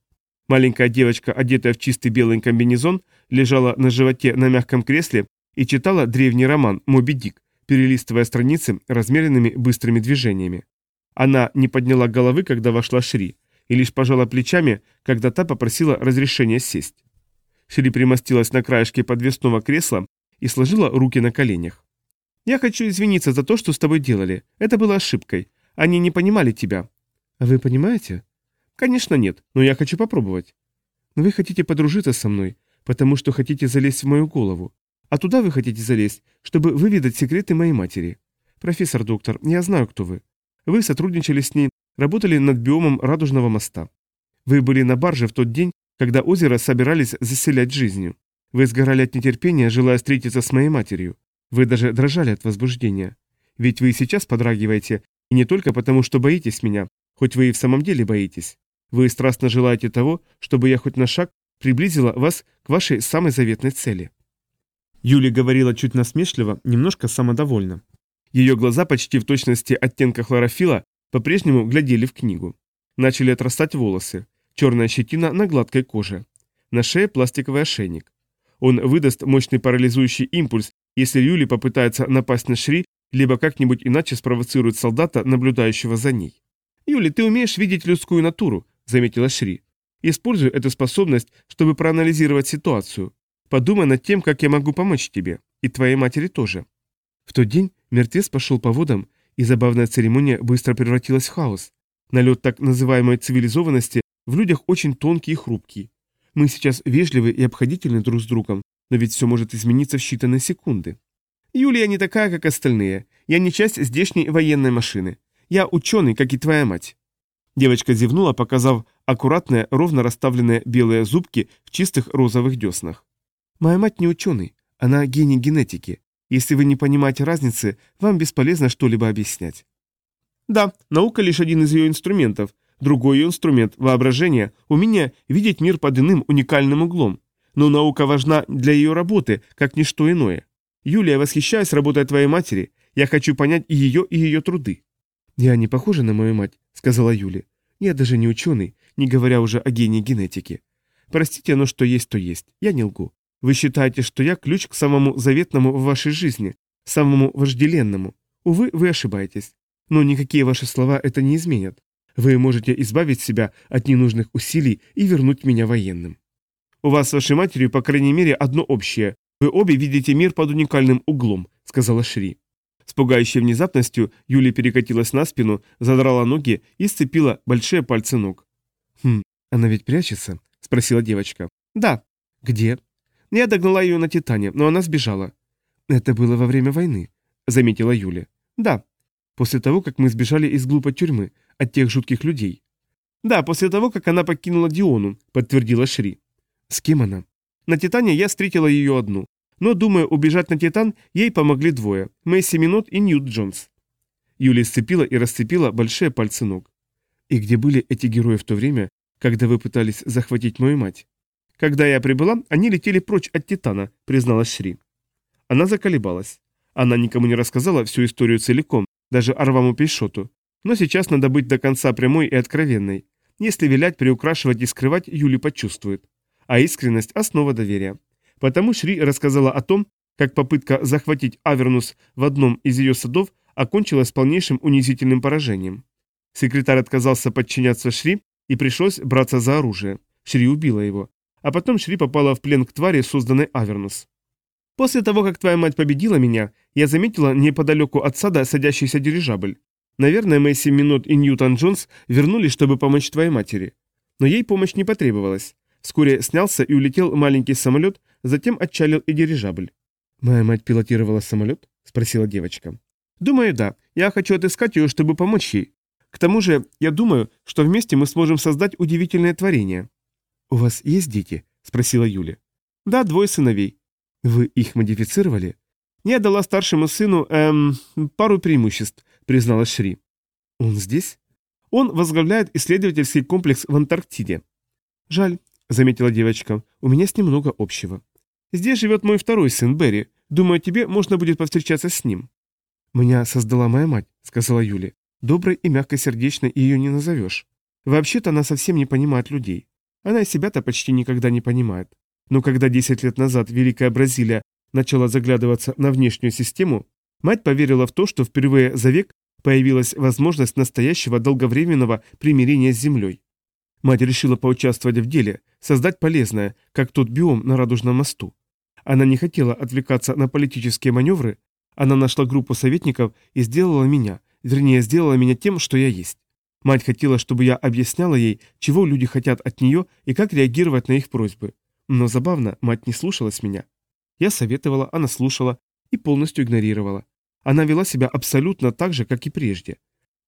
[SPEAKER 2] Маленькая девочка, одетая в чистый белый комбинезон, лежала на животе на мягком кресле и читала древний роман «Моби Дик», перелистывая страницы размеренными быстрыми движениями. Она не подняла головы, когда вошла Шри, и лишь пожала плечами, когда та попросила разрешения сесть. Шри примостилась на краешке подвесного кресла и сложила руки на коленях. «Я хочу извиниться за то, что с тобой делали. Это было ошибкой. Они не понимали тебя». «А вы понимаете?» «Конечно нет, но я хочу попробовать». «Но вы хотите подружиться со мной, потому что хотите залезть в мою голову. А туда вы хотите залезть, чтобы выведать секреты моей матери. Профессор доктор, я знаю, кто вы. Вы сотрудничали с ней, работали над биомом Радужного моста. Вы были на барже в тот день, когда озеро собирались заселять жизнью. Вы сгорали от нетерпения, желая встретиться с моей матерью. Вы даже дрожали от возбуждения. Ведь вы и сейчас подрагиваете, и не только потому, что боитесь меня, хоть вы и в самом деле боитесь. Вы страстно желаете того, чтобы я хоть на шаг приблизила вас к вашей самой заветной цели». Юля говорила чуть насмешливо, немножко самодовольно. Ее глаза почти в точности оттенка хлорофила по-прежнему глядели в книгу. Начали отрастать волосы, черная щетина на гладкой коже. На шее пластиковый ошейник.
[SPEAKER 1] Он выдаст мощный парализующий импульс, если Юли попытается напасть на Шри, либо как-нибудь иначе спровоцирует солдата, наблюдающего за ней. «Юли, ты умеешь видеть людскую натуру», — заметила Шри. «Используй эту способность, чтобы проанализировать ситуацию. Подумай над тем, как я могу помочь тебе. И твоей матери тоже». В тот день мертвец пошел по водам, и забавная церемония быстро превратилась в хаос. Налет так называемой цивилизованности в людях очень тонкий и хрупкий. Мы сейчас вежливы и обходительны друг с другом, но ведь все может измениться в считанные секунды. Юлия не такая, как остальные. Я не часть здешней военной машины. Я ученый, как и твоя мать. Девочка зевнула, показав аккуратные, ровно расставленные белые зубки в чистых розовых деснах. Моя мать не ученый, она гений генетики. Если вы не понимаете разницы, вам бесполезно что-либо объяснять. Да, наука лишь один из ее инструментов, Другой ее инструмент – воображение, умение видеть мир под иным уникальным углом. Но наука важна для ее работы, как ничто иное. Юлия, восхищаюсь работой твоей матери. Я хочу понять и ее, и ее труды. Я не похожа на мою мать, сказала Юлия. Я даже не ученый, не говоря уже о гении генетики. Простите, но что есть, то есть. Я не лгу. Вы считаете, что я ключ к самому заветному в вашей жизни, самому вожделенному. Увы, вы ошибаетесь. Но никакие ваши слова это не изменят. Вы можете избавить себя от ненужных усилий и вернуть меня военным. У вас с вашей матерью, по крайней мере, одно общее. Вы обе видите мир под уникальным углом, сказала Шри. С пугающей внезапностью Юлия перекатилась на спину, задрала ноги и сцепила большие пальцы ног. «Хм, она ведь прячется?» – спросила девочка. «Да». «Где?» «Я догнала ее на Титане, но она сбежала». «Это было во время войны», – заметила Юля. «Да. После того, как мы сбежали из глупой тюрьмы, от тех жутких людей. Да, после того, как она покинула Диону, подтвердила Шри. С кем она? На Титане я встретила ее одну. Но, думаю, убежать на Титан ей помогли двое – Мэйси Минот и Ньют Джонс. Юлия сцепила и расцепила большие пальцы ног. И где были эти герои в то время, когда вы пытались захватить мою мать? Когда я прибыла, они летели прочь от Титана, призналась Шри. Она заколебалась. Она никому не рассказала всю историю целиком, даже Арваму Пейшоту, но сейчас надо быть до конца прямой и откровенной. Если вилять, приукрашивать и скрывать, Юли почувствует. А искренность – основа доверия. Потому Шри рассказала о том, как попытка захватить Авернус в одном из ее садов окончилась полнейшим унизительным поражением. Секретарь отказался подчиняться Шри и пришлось браться за оружие. Шри убила его. А потом Шри попала в плен к твари, созданной Авернус. После того, как твоя мать победила меня, я заметила неподалеку от сада садящийся дирижабль. Наверное, Мэйси Минот и Ньютон Джонс вернулись, чтобы помочь твоей матери. Но ей помощь не потребовалась. Вскоре снялся и улетел маленький самолет, затем отчалил и дирижабль. «Моя мать пилотировала самолет?» – спросила девочка. «Думаю, да. Я хочу отыскать ее, чтобы помочь ей. К тому же, я думаю, что вместе мы сможем создать удивительное творение». «У вас есть дети?» – спросила Юля. «Да, двое сыновей». «Вы их модифицировали?» «Я дала старшему сыну, эм, пару преимуществ призналась Шри. «Он здесь?» «Он возглавляет исследовательский комплекс в Антарктиде». «Жаль», — заметила девочка, — «у меня с ним много общего. Здесь живет мой второй сын Берри. Думаю, тебе можно будет повстречаться с ним». «Меня создала моя мать», — сказала Юля. «Доброй и мягкосердечной ее не назовешь. Вообще-то она совсем не понимает людей. Она себя-то почти никогда не понимает. Но когда 10 лет назад Великая Бразилия начала заглядываться на внешнюю систему, мать поверила в то, что впервые за век появилась возможность настоящего долговременного примирения с Землей. Мать решила поучаствовать в деле, создать полезное, как тот биом на Радужном мосту. Она не хотела отвлекаться на политические маневры, она нашла группу советников и сделала меня, вернее, сделала меня тем, что я есть. Мать хотела, чтобы я объясняла ей, чего люди хотят от нее и как реагировать на их просьбы. Но забавно, мать не слушалась меня. Я советовала, она слушала и полностью игнорировала. Она вела себя абсолютно так же, как и прежде.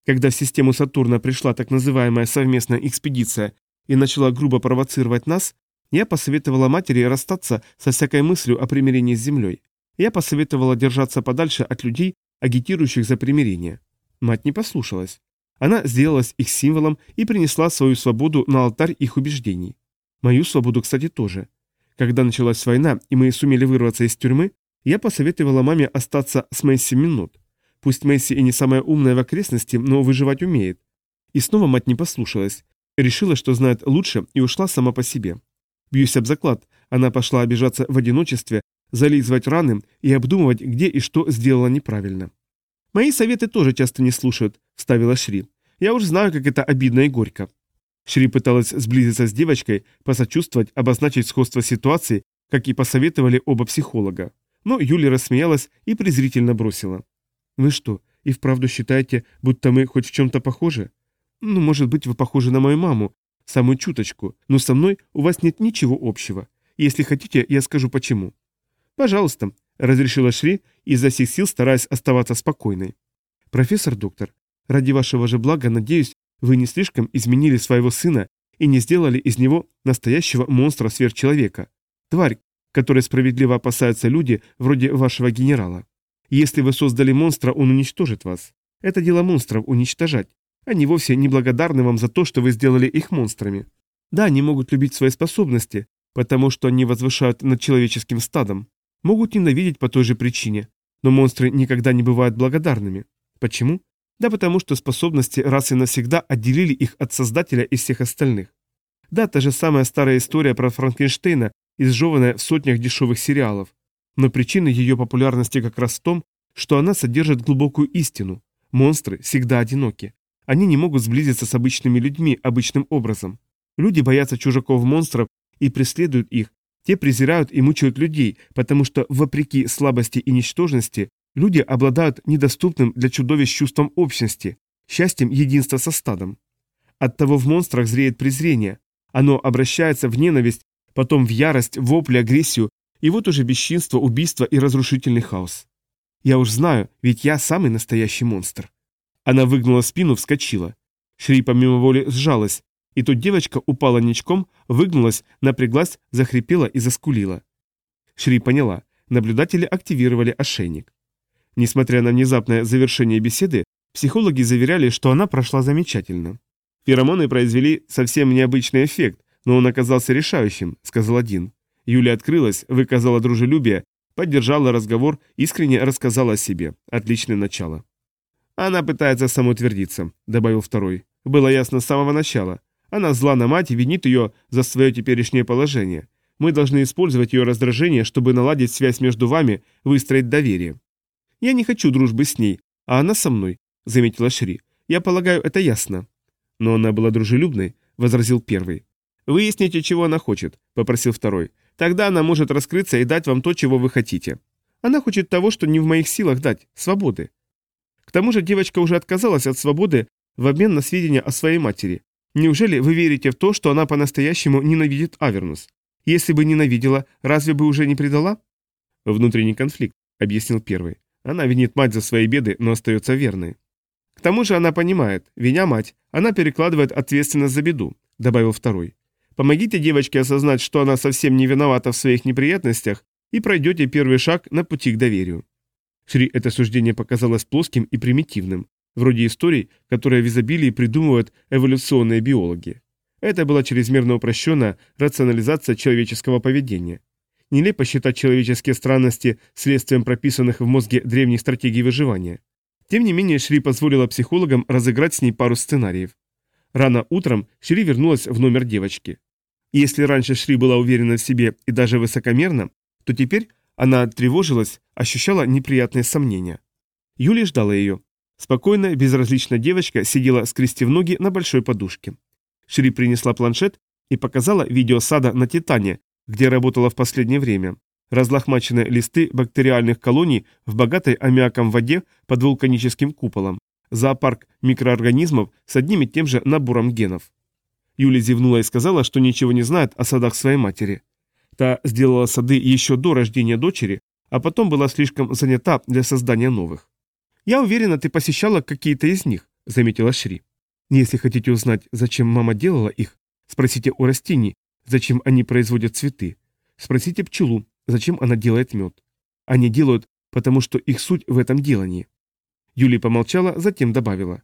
[SPEAKER 1] Когда в систему Сатурна пришла так называемая совместная экспедиция и начала грубо провоцировать нас, я посоветовала матери расстаться со всякой мыслью о примирении с Землей. Я посоветовала держаться подальше от людей, агитирующих за примирение. Мать не послушалась. Она сделалась их символом и принесла свою свободу на алтарь их убеждений. Мою свободу, кстати, тоже. Когда началась война, и мы сумели вырваться из тюрьмы, я посоветовала маме остаться с Месси минут. Пусть Месси и не самая умная в окрестности, но выживать умеет. И снова мать не послушалась. Решила, что знает лучше, и ушла сама по себе.
[SPEAKER 2] Бьюсь об заклад, она пошла обижаться в одиночестве, зализывать раны и обдумывать, где и что сделала неправильно. «Мои советы тоже часто не слушают», — вставила Шри. «Я уж знаю, как это обидно и горько». Шри пыталась сблизиться с девочкой, посочувствовать, обозначить сходство ситуации, как и посоветовали оба психолога. Но Юля рассмеялась и презрительно бросила. «Вы что, и вправду считаете, будто мы хоть в чем-то похожи? Ну, может быть, вы похожи на мою маму, самую чуточку, но со мной у вас нет ничего общего. Если хотите, я скажу почему». «Пожалуйста», — разрешила Шри, изо всех сил стараясь оставаться спокойной. «Профессор доктор, ради вашего же блага, надеюсь, вы не слишком изменили своего сына и не сделали из него настоящего монстра-сверхчеловека. Тварь, которой справедливо опасаются люди, вроде вашего генерала. Если вы создали монстра, он уничтожит вас. Это дело монстров уничтожать. Они вовсе не благодарны вам за то, что вы сделали их монстрами. Да, они могут любить свои способности, потому что они возвышают над человеческим стадом. Могут ненавидеть по той же причине. Но монстры никогда не бывают благодарными. Почему? Да потому что способности раз и навсегда отделили их от Создателя и всех остальных. Да, та же самая старая история про Франкенштейна изжеванная в сотнях дешевых сериалов. Но причина ее популярности как раз в том, что она содержит глубокую истину. Монстры всегда одиноки. Они не могут сблизиться с обычными людьми обычным образом. Люди боятся чужаков-монстров и преследуют их. Те презирают и мучают людей, потому что, вопреки слабости и ничтожности, люди обладают недоступным для чудовищ чувством общности, счастьем единства со стадом. Оттого в монстрах зреет презрение. Оно обращается в ненависть потом в ярость, вопли, агрессию, и вот уже бесчинство, убийство и разрушительный хаос. Я уж знаю, ведь я самый настоящий монстр. Она выгнула спину, вскочила. Шри помимо воли сжалась, и тут девочка упала ничком, выгнулась, напряглась, захрипела и заскулила. Шри поняла, наблюдатели активировали ошейник. Несмотря на внезапное завершение беседы, психологи заверяли, что она прошла замечательно. Феромоны произвели совсем необычный эффект, но он оказался решающим», — сказал один. Юля открылась, выказала дружелюбие, поддержала разговор, искренне рассказала о себе. Отличное начало. «Она пытается самоутвердиться», — добавил второй. «Было ясно с самого начала. Она зла на мать и винит ее за свое теперешнее положение. Мы должны использовать ее раздражение, чтобы наладить связь между вами, выстроить доверие». «Я не хочу дружбы с ней, а она со мной», — заметила Шри. «Я полагаю, это ясно». «Но она была дружелюбной», — возразил первый. «Выясните, чего она хочет», — попросил второй. «Тогда она может раскрыться и дать вам то, чего вы хотите. Она хочет того, что не в моих силах дать — свободы». К тому же девочка уже отказалась от свободы в обмен на сведения о своей матери. Неужели вы верите в то, что она по-настоящему ненавидит Авернус? Если бы ненавидела, разве бы уже не предала? Внутренний конфликт, объяснил первый. Она винит мать за свои беды, но остается верной. К тому же она понимает, виня мать, она перекладывает ответственность за беду, добавил второй. Помогите девочке осознать, что она совсем не виновата в своих неприятностях, и пройдете первый шаг на пути к доверию. Шри это суждение показалось плоским и примитивным, вроде историй, которые в изобилии придумывают эволюционные биологи. Это была чрезмерно упрощенная рационализация человеческого поведения. Нелепо считать человеческие странности следствием прописанных в мозге древних стратегий выживания. Тем не менее, Шри позволила психологам разыграть с ней пару сценариев. Рано утром Шри вернулась в номер девочки. Если раньше Шри была уверена в себе и даже высокомерна, то теперь она тревожилась, ощущала неприятные сомнения. Юлия ждала ее. Спокойная, безразличная девочка сидела, скрестив ноги на большой подушке. Шри принесла планшет и показала видео сада на Титане, где работала в последнее время. Разлохмаченные листы бактериальных колоний в богатой аммиаком воде под вулканическим куполом зоопарк микроорганизмов с одним и тем же набором генов. Юля зевнула и сказала, что ничего не знает о садах своей матери. Та сделала сады еще до рождения дочери, а потом была слишком занята для создания новых. «Я уверена, ты посещала какие-то из них», — заметила Шри. «Если хотите узнать, зачем мама делала их, спросите у растений, зачем они производят цветы. Спросите пчелу, зачем она делает мед. Они делают, потому что их суть в этом делании. Юлия помолчала, затем добавила.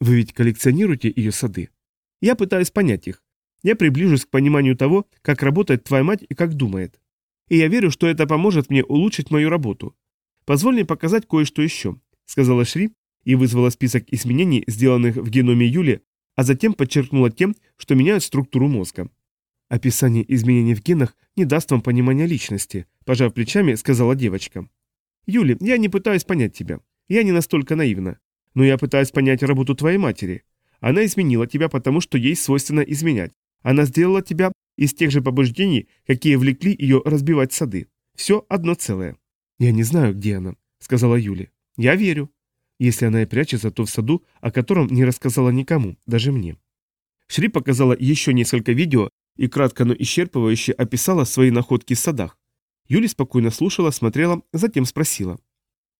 [SPEAKER 2] «Вы ведь коллекционируете ее сады?» «Я пытаюсь понять их. Я приближусь к пониманию того, как работает твоя мать и как думает. И я верю, что это поможет мне улучшить мою работу. Позволь мне показать кое-что еще», — сказала Шри и вызвала список изменений, сделанных в геноме Юли, а затем подчеркнула тем, что меняют структуру мозга. Описание изменений в генах не даст вам понимания личности, пожав плечами, сказала девочка. Юли, я не пытаюсь понять тебя. Я не настолько наивна. Но я пытаюсь понять работу твоей матери. Она изменила тебя, потому что ей свойственно изменять. Она сделала тебя из тех же побуждений, какие влекли ее разбивать сады. Все одно целое. Я не знаю, где она, сказала Юли. Я верю. Если она и прячется, то в саду, о котором не рассказала никому, даже мне. Шри показала еще несколько видео и кратко, но исчерпывающе описала свои находки в садах. Юли спокойно слушала, смотрела, затем спросила.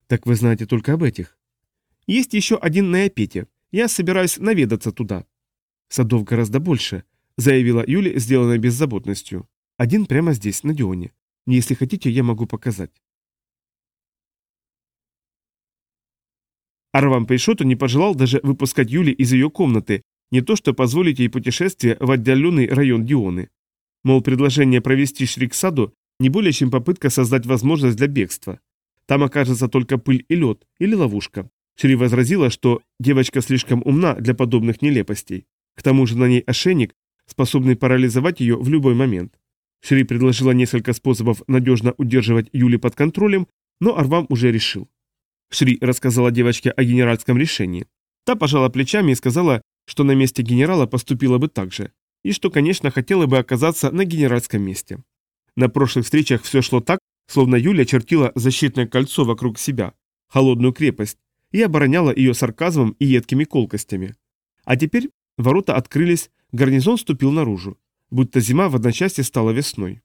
[SPEAKER 2] «Так вы знаете только об этих?» «Есть еще один на Эпете. Я собираюсь наведаться туда». «Садов гораздо больше», — заявила Юли, сделанной беззаботностью. «Один прямо здесь, на Дионе. Если хотите, я могу показать». Арвам Пейшоту не пожелал даже выпускать Юли из ее комнаты, не то что позволить ей путешествие в отдаленный район Дионы. Мол, предложение провести Шриксаду не более чем попытка создать возможность для бегства. Там окажется только пыль и лед, или ловушка. Шри возразила, что девочка слишком умна для подобных нелепостей. К тому же на ней ошейник, способный парализовать ее в любой момент. Шри предложила несколько способов надежно удерживать Юли под контролем, но Арвам уже решил. Шри рассказала девочке о генеральском решении. Та пожала плечами и сказала, что на месте генерала поступила бы так же, и что, конечно, хотела бы оказаться на генеральском месте. На прошлых встречах все шло так, словно Юля чертила защитное кольцо вокруг себя, холодную крепость, и обороняла ее сарказмом и едкими колкостями. А теперь ворота открылись, гарнизон ступил наружу, будто зима в одночасье стала весной.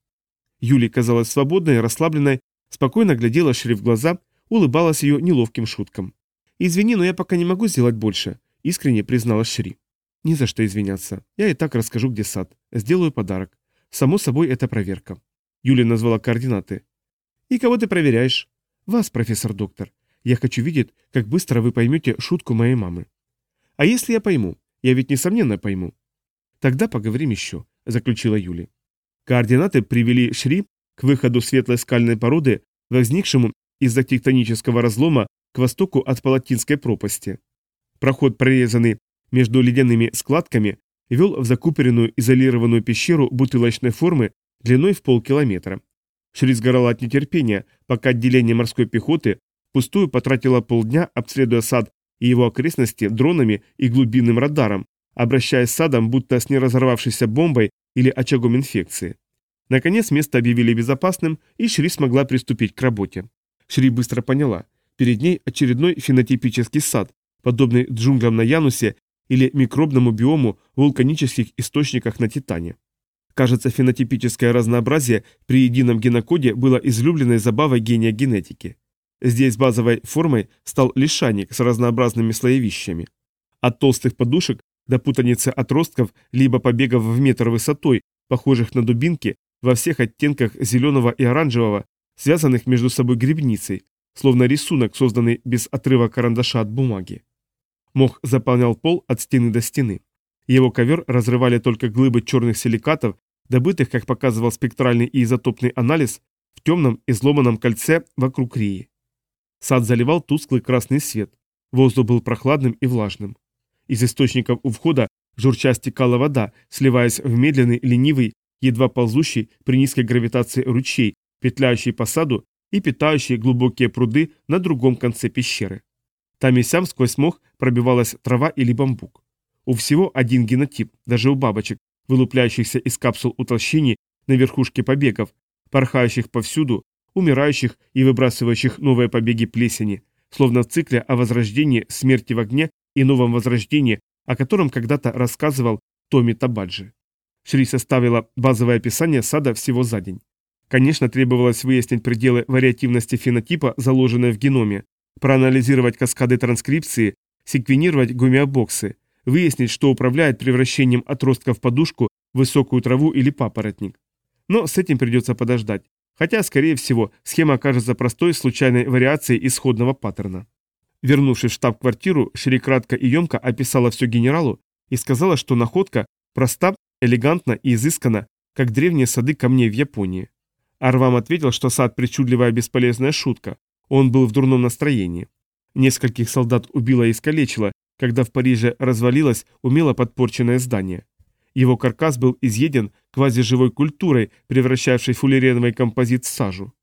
[SPEAKER 2] Юлия казалась свободной, расслабленной, спокойно глядела Шри в глаза, улыбалась ее неловким шуткам. «Извини, но я пока не могу сделать больше», — искренне призналась Шри. «Ни за что извиняться. Я и так расскажу, где сад. Сделаю подарок. Само собой, это проверка. Юлия назвала координаты. «И кого ты проверяешь?» «Вас, профессор-доктор. Я хочу видеть, как быстро вы поймете шутку моей мамы». «А если я пойму? Я ведь несомненно пойму». «Тогда поговорим еще», — заключила Юлия. Координаты привели Шри к выходу светлой скальной породы, возникшему из-за тектонического разлома к востоку от Палатинской пропасти. Проход, прорезанный между ледяными складками, вел в закупоренную изолированную пещеру бутылочной формы длиной в полкилометра. Шри сгорала от нетерпения, пока отделение морской пехоты пустую потратило полдня, обследуя сад и его окрестности дронами и глубинным радаром, обращаясь с садом будто с неразорвавшейся бомбой или очагом инфекции. Наконец место объявили безопасным, и Шри смогла приступить к работе. Шри быстро поняла, перед ней очередной фенотипический сад, подобный джунглям на Янусе или микробному биому в вулканических источниках на Титане. Кажется, фенотипическое разнообразие при едином генокоде было излюбленной забавой гения генетики. Здесь базовой формой стал лишайник с разнообразными слоевищами. От толстых подушек до путаницы отростков либо побегов в метр высотой, похожих на дубинки, во всех оттенках зеленого и оранжевого, связанных между собой грибницей, словно рисунок, созданный без отрыва карандаша от бумаги. Мох заполнял пол от стены до стены. Его ковер разрывали только глыбы черных силикатов добытых, как показывал спектральный и изотопный анализ, в темном изломанном кольце вокруг Рии. Сад заливал тусклый красный свет. Воздух был прохладным и влажным. Из источников у входа журча стекала вода, сливаясь в медленный, ленивый, едва ползущий при низкой гравитации ручей, петляющий по саду и питающий глубокие пруды на другом конце пещеры. Там и сям сквозь мох пробивалась трава или бамбук. У всего один генотип, даже у бабочек, вылупляющихся из капсул утолщений на верхушке побегов, порхающих повсюду, умирающих и выбрасывающих новые побеги плесени, словно в цикле о возрождении, смерти в огне и новом возрождении, о котором когда-то рассказывал Томи Табаджи. Шри составила базовое описание сада всего за день. Конечно, требовалось выяснить пределы вариативности фенотипа, заложенные в геноме, проанализировать каскады транскрипции, секвенировать гомеобоксы, выяснить, что управляет превращением отростка в подушку, высокую траву или папоротник. Но с этим придется подождать, хотя, скорее всего, схема окажется простой случайной вариацией исходного паттерна. Вернувшись в штаб-квартиру, Шри кратко и емко описала все генералу и сказала, что находка проста, элегантна и изысканна, как древние сады камней в Японии. Арвам ответил, что сад причудливая бесполезная шутка, он был в дурном настроении. Нескольких солдат убило и искалечило, когда в Париже развалилось умело подпорченное здание. Его каркас был изъеден, квазиживой культурой, превращавшей фуллереновый композит в сажу.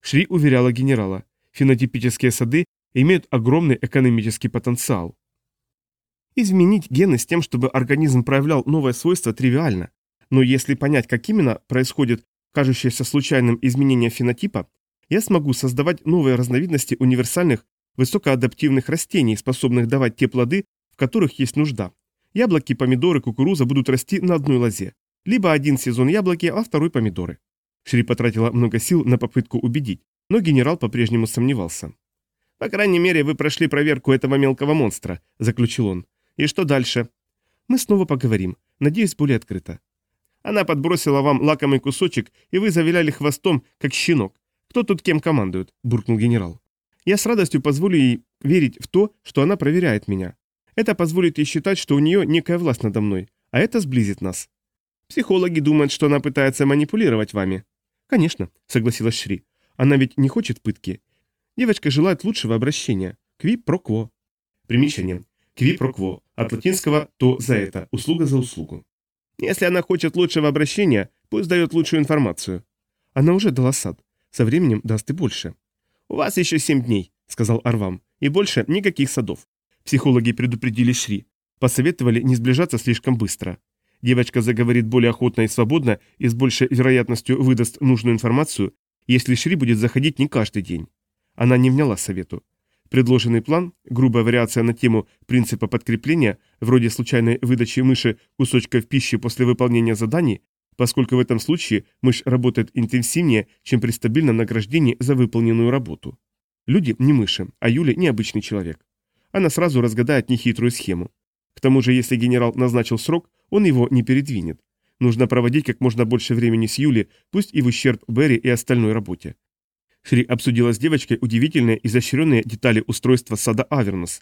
[SPEAKER 2] Шри уверяла генерала, фенотипические сады имеют огромный экономический потенциал. Изменить гены с тем, чтобы организм проявлял новое свойство, тривиально. Но если понять, как именно происходит кажущееся случайным изменение фенотипа, я смогу создавать новые разновидности универсальных, высокоадаптивных растений, способных давать те плоды, в которых есть нужда. Яблоки, помидоры, кукуруза будут расти на одной лозе. Либо один сезон яблоки, а второй помидоры. Шри потратила много сил на попытку убедить, но генерал по-прежнему сомневался. «По крайней мере, вы прошли проверку этого мелкого монстра», – заключил он. «И что дальше?» «Мы снова поговорим. Надеюсь, более открыто». Она подбросила вам лакомый кусочек, и вы завиляли хвостом, как щенок. Кто тут кем командует?» – буркнул генерал. «Я с радостью позволю ей верить в то, что она проверяет меня. Это позволит ей считать, что у нее некая власть надо мной, а это сблизит нас. Психологи думают, что она пытается манипулировать вами». «Конечно», — согласилась Шри. «Она ведь не хочет пытки. Девочка желает лучшего обращения. Кви про кво».
[SPEAKER 1] Примечание. Кви про кво. От латинского «то за это», услуга за услугу.
[SPEAKER 2] Если она хочет лучшего обращения, пусть дает лучшую информацию. Она уже дала сад. Со временем даст и больше. «У вас еще семь дней», — сказал Арвам, — «и больше никаких садов». Психологи предупредили Шри. Посоветовали не сближаться слишком быстро. Девочка заговорит более охотно и свободно и с большей вероятностью выдаст нужную информацию, если Шри будет заходить не каждый день. Она не вняла совету. Предложенный план, грубая вариация на тему принципа подкрепления, вроде случайной выдачи мыши кусочков пищи после выполнения заданий, поскольку в этом случае мышь работает интенсивнее, чем при стабильном награждении за выполненную работу. Люди не мыши, а Юля необычный человек. Она сразу разгадает нехитрую схему. К тому же, если генерал назначил срок, он его не передвинет. Нужно проводить как можно больше времени с Юли, пусть и в ущерб Берри и остальной работе. Шри обсудила с девочкой удивительные изощренные детали устройства сада Авернус.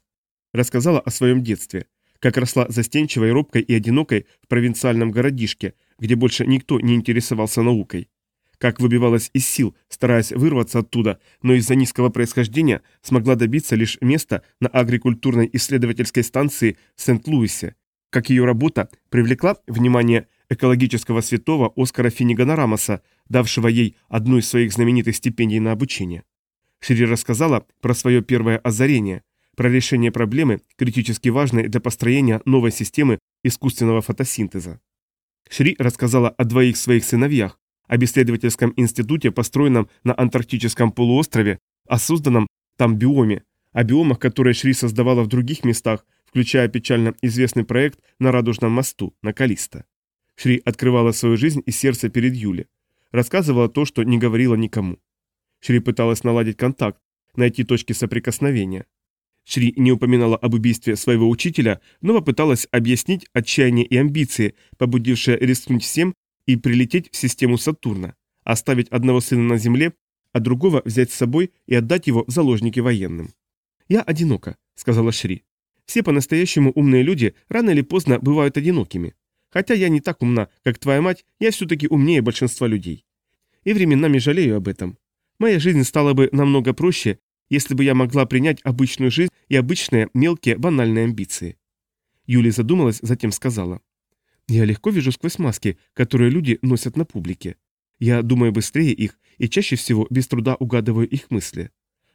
[SPEAKER 2] Рассказала о своем детстве, как росла застенчивой, робкой и одинокой в провинциальном городишке, где больше никто не интересовался наукой. Как выбивалась из сил, стараясь вырваться оттуда, но из-за низкого происхождения смогла добиться лишь места на агрикультурной исследовательской станции в Сент-Луисе. Как ее работа привлекла внимание экологического святого Оскара Финнигана Рамоса, давшего ей одну из своих знаменитых стипендий на обучение. Шири рассказала про свое первое озарение, про решение проблемы, критически важной для построения новой системы искусственного фотосинтеза. Шри рассказала о двоих своих сыновьях, об исследовательском институте, построенном на Антарктическом полуострове, о созданном там биоме, о биомах, которые Шри создавала в других местах, включая печально известный проект на Радужном мосту, на Калиста. Шри открывала свою жизнь и сердце перед Юле. Рассказывала то, что не говорила никому. Шри пыталась наладить контакт, найти точки соприкосновения. Шри не упоминала об убийстве своего учителя, но попыталась объяснить отчаяние и амбиции, побудившие рискнуть всем и прилететь в систему Сатурна, оставить одного сына на Земле, а другого взять с собой и отдать его в заложники военным. «Я одинока», — сказала Шри. «Все по-настоящему умные люди рано или поздно бывают одинокими. Хотя я не так умна, как твоя мать, я все-таки умнее большинства людей. И временами жалею об этом. Моя жизнь стала бы намного проще, если бы я могла принять обычную жизнь и обычные мелкие банальные амбиции. Юлия задумалась, затем сказала. Я легко вижу сквозь маски, которые люди носят на публике. Я думаю быстрее их и чаще всего без труда угадываю их мысли.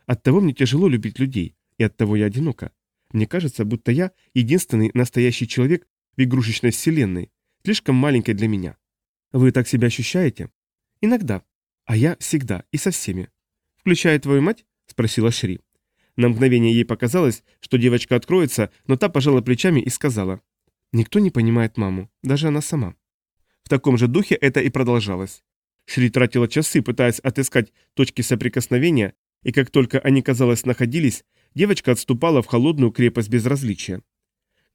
[SPEAKER 2] Оттого мне тяжело любить людей, и оттого я одинока. Мне кажется, будто я единственный настоящий человек в игрушечной вселенной, слишком маленькой для меня. Вы так себя ощущаете? Иногда. А я всегда и со всеми. Включая твою мать? Спросила Шри. На мгновение ей показалось, что девочка откроется, но та пожала плечами и сказала. Никто не понимает маму, даже она сама. В таком же духе это и продолжалось. Шри тратила часы, пытаясь отыскать точки соприкосновения, и как только они, казалось, находились, девочка отступала в холодную крепость безразличия.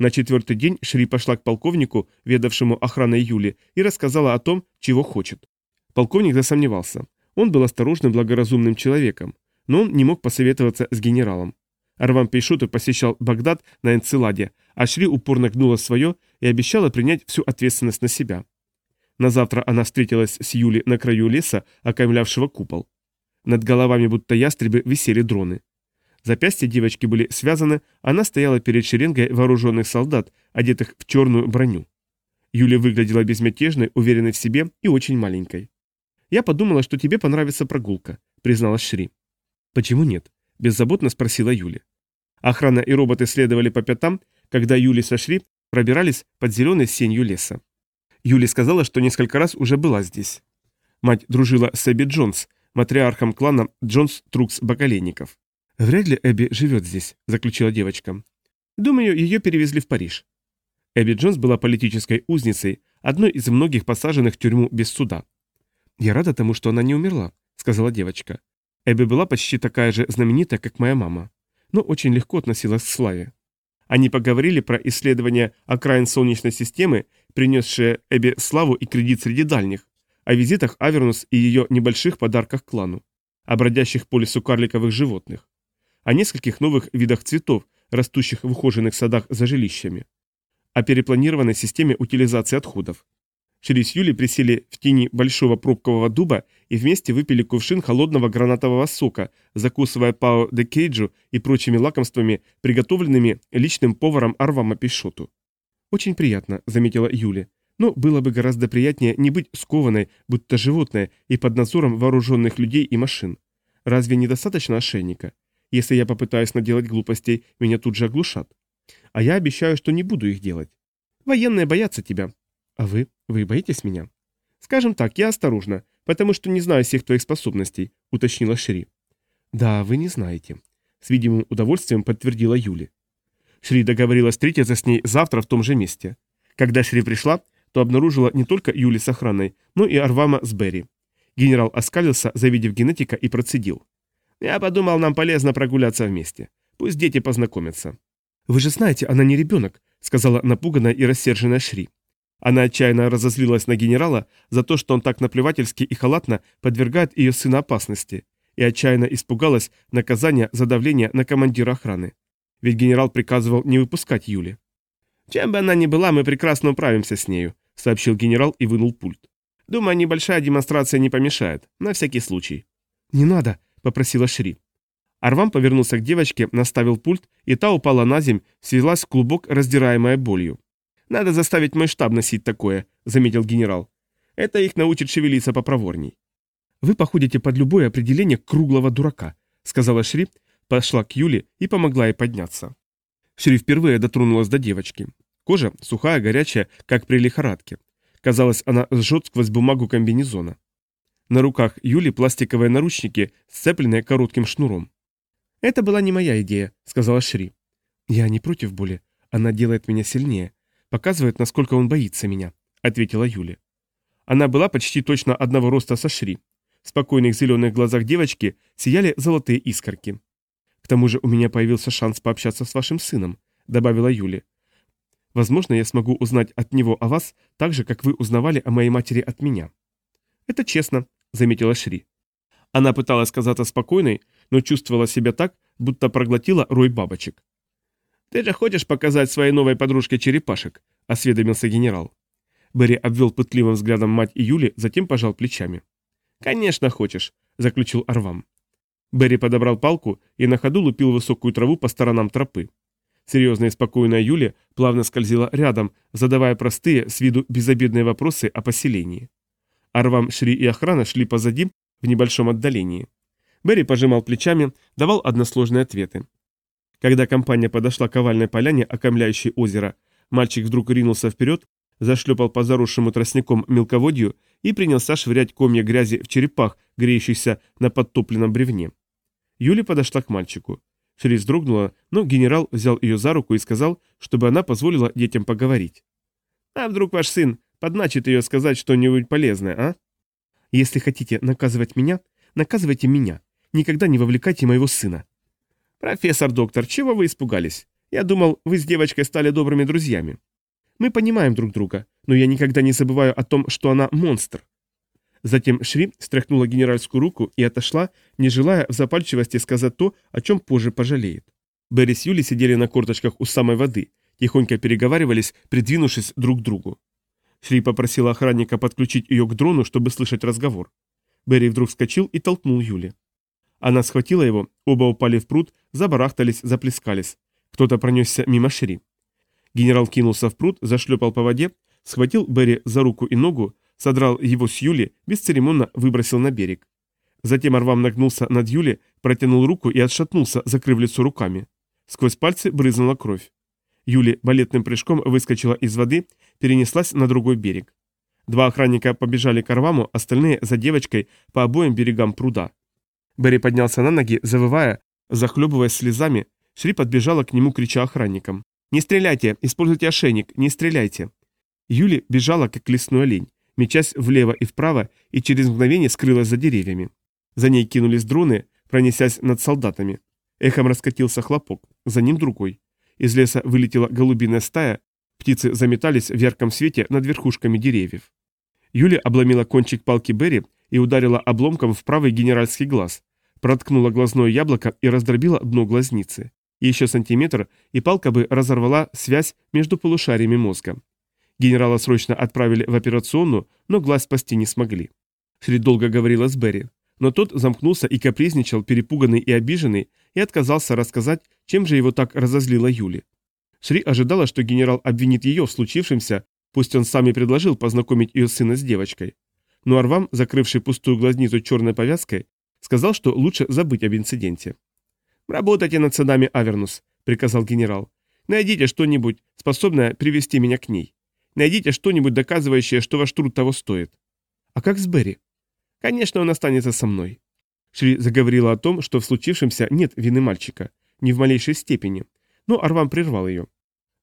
[SPEAKER 2] На четвертый день Шри пошла к полковнику, ведавшему охраной Юли, и рассказала о том, чего хочет. Полковник засомневался. Он был осторожным, благоразумным человеком, но он не мог посоветоваться с генералом. Арвам Пейшуту посещал Багдад на Энциладе, а Шри упорно гнула свое и обещала принять всю ответственность на себя. На завтра она встретилась с Юли на краю леса, окаймлявшего купол. Над головами будто ястребы висели дроны. Запястья девочки были связаны, она стояла перед шеренгой вооруженных солдат, одетых в черную броню.
[SPEAKER 1] Юля выглядела безмятежной, уверенной в себе и очень маленькой. «Я подумала, что тебе понравится прогулка», — призналась Шри. «Почему нет?» — беззаботно спросила Юля. Охрана и роботы следовали по пятам, когда Юли со Шри пробирались под зеленой сенью леса. Юли сказала, что несколько раз уже была здесь. Мать дружила с Эбби Джонс, матриархом клана Джонс Трукс Бакалейников. «Вряд ли Эбби живет здесь», — заключила девочка. «Думаю, ее перевезли в Париж». Эбби Джонс была политической узницей, одной из многих посаженных в тюрьму без суда. «Я рада тому, что она не умерла», — сказала девочка. Эбби была почти такая же знаменитая, как моя мама, но очень легко относилась к славе. Они поговорили про исследования окраин Солнечной системы, принесшие Эбби славу и кредит среди дальних, о визитах Авернус и ее небольших подарках клану, о бродящих по лесу карликовых животных, о нескольких новых видах цветов, растущих в ухоженных садах за жилищами, о перепланированной системе утилизации отходов. С Юли присели в тени большого пробкового дуба и вместе выпили кувшин холодного гранатового сока, закусывая пао де кейджу и прочими лакомствами, приготовленными личным поваром Арвама Пишоту. «Очень приятно», — заметила Юли. «Но было бы гораздо приятнее не быть скованной, будто животное, и под надзором вооруженных людей и машин. Разве недостаточно ошейника? Если я попытаюсь наделать глупостей, меня тут же оглушат. А я обещаю, что не буду их делать. Военные боятся тебя. А вы? Вы боитесь меня? Скажем так, я осторожна, потому что не знаю всех твоих способностей, уточнила Шри. Да, вы не знаете. С видимым удовольствием подтвердила Юли. Шри договорилась встретиться с ней завтра в том же месте. Когда Шри пришла, то обнаружила не только Юли с охраной, но и Арвама с Берри. Генерал оскалился, завидев генетика, и процедил. «Я подумал, нам полезно прогуляться вместе. Пусть дети познакомятся». «Вы же знаете, она не ребенок», — сказала напуганная и рассерженная Шри. Она отчаянно разозлилась на генерала за то, что он так наплевательски и халатно подвергает ее сына опасности, и отчаянно испугалась наказания за давление на командира охраны. Ведь генерал приказывал не выпускать Юли. «Чем бы она ни была, мы прекрасно управимся с нею», — сообщил генерал и вынул пульт. «Думаю, небольшая демонстрация не помешает, на всякий случай». «Не надо», — попросила Шри. Арвам повернулся к девочке, наставил пульт, и та упала на земь, свелась в клубок, раздираемая болью. «Надо заставить мой штаб носить такое», — заметил генерал. «Это их научит шевелиться попроворней». «Вы походите под любое определение круглого дурака», — сказала Шри, пошла к Юле и помогла ей подняться. Шри впервые дотронулась до девочки. Кожа сухая, горячая, как при лихорадке. Казалось, она сжет сквозь бумагу комбинезона. На руках Юли пластиковые наручники, сцепленные коротким шнуром. «Это была не моя идея», — сказала Шри. «Я не против боли. Она делает меня сильнее. Показывает, насколько он боится меня», — ответила Юля. Она была почти точно одного роста со Шри. В спокойных зеленых глазах девочки сияли золотые искорки. «К тому же у меня появился шанс пообщаться с вашим сыном», — добавила Юля. «Возможно, я смогу узнать от него о вас так же, как вы узнавали о моей матери от меня». «Это честно», — заметила Шри. Она пыталась казаться спокойной, но чувствовала себя так, будто проглотила рой бабочек. «Ты же хочешь показать своей новой подружке черепашек?» – осведомился генерал. Берри обвел пытливым взглядом мать и Юли, затем пожал плечами. «Конечно хочешь», – заключил Арвам. Берри подобрал палку и на ходу лупил высокую траву по сторонам тропы. Серьезная и спокойная Юля плавно скользила рядом, задавая простые, с виду безобидные вопросы о поселении. Арвам, Шри и охрана шли позади, в небольшом отдалении. Берри пожимал плечами, давал односложные ответы. Когда компания подошла к овальной поляне, окомляющей озеро, мальчик вдруг ринулся вперед, зашлепал по заросшему тростником мелководью и принялся швырять комья грязи в черепах, греющихся на подтопленном бревне. Юля подошла к мальчику. Шри вздрогнула, но генерал взял ее за руку и сказал, чтобы она позволила детям поговорить. «А вдруг ваш сын подначит ее сказать что-нибудь полезное, а?» «Если хотите наказывать меня, наказывайте меня. Никогда не вовлекайте моего сына». «Профессор доктор, чего вы испугались? Я думал, вы с девочкой стали добрыми друзьями». «Мы понимаем друг друга, но я никогда не забываю о том, что она монстр». Затем Шри стряхнула генеральскую руку и отошла, не желая в запальчивости сказать то, о чем позже пожалеет. Берри с Юли сидели на корточках у самой воды, тихонько переговаривались, придвинувшись друг к другу. Шри попросила охранника подключить ее к дрону, чтобы слышать разговор. Берри вдруг вскочил и толкнул Юли. Она схватила его, оба упали в пруд, забарахтались, заплескались. Кто-то пронесся мимо Шри. Генерал кинулся в пруд, зашлепал по воде,
[SPEAKER 2] схватил Берри за руку и ногу, содрал его с Юли, бесцеремонно выбросил на берег. Затем Арвам нагнулся над Юли, протянул руку и отшатнулся, закрыв лицо руками. Сквозь пальцы брызнула кровь. Юли балетным прыжком выскочила из воды, перенеслась на другой берег. Два охранника побежали к Арваму, остальные за девочкой по обоим берегам пруда. Берри поднялся на ноги, завывая, захлебываясь слезами. Шри подбежала к нему, крича охранникам. «Не стреляйте! Используйте ошейник! Не стреляйте!» Юли бежала, как лесной олень, мечась влево и вправо, и через мгновение скрылась за деревьями. За ней кинулись дроны, пронесясь над солдатами. Эхом раскатился хлопок, за ним другой. Из леса вылетела голубиная стая, птицы заметались в ярком свете над верхушками деревьев. Юли обломила кончик палки Берри и ударила обломком в правый генеральский глаз, проткнула глазное яблоко и раздробила дно глазницы. Еще сантиметр, и палка бы разорвала связь между полушариями мозга. Генерала срочно отправили в операционную, но глаз спасти не смогли. Шри долго говорила с Берри, но тот замкнулся и капризничал, перепуганный и обиженный, и отказался рассказать, чем же его так разозлила Юли. Шри ожидала, что генерал обвинит ее в случившемся, пусть он сам и предложил познакомить ее сына с девочкой. Но Арвам, закрывший пустую глазницу черной повязкой, сказал, что лучше забыть об инциденте. «Работайте над садами, Авернус», — приказал генерал. «Найдите что-нибудь, способное привести меня к ней. Найдите что-нибудь, доказывающее, что ваш труд того стоит». «А как с Берри?» «Конечно, он останется со мной». Шри заговорила о том, что в случившемся нет вины мальчика, ни в малейшей степени. Но Арвам прервал ее.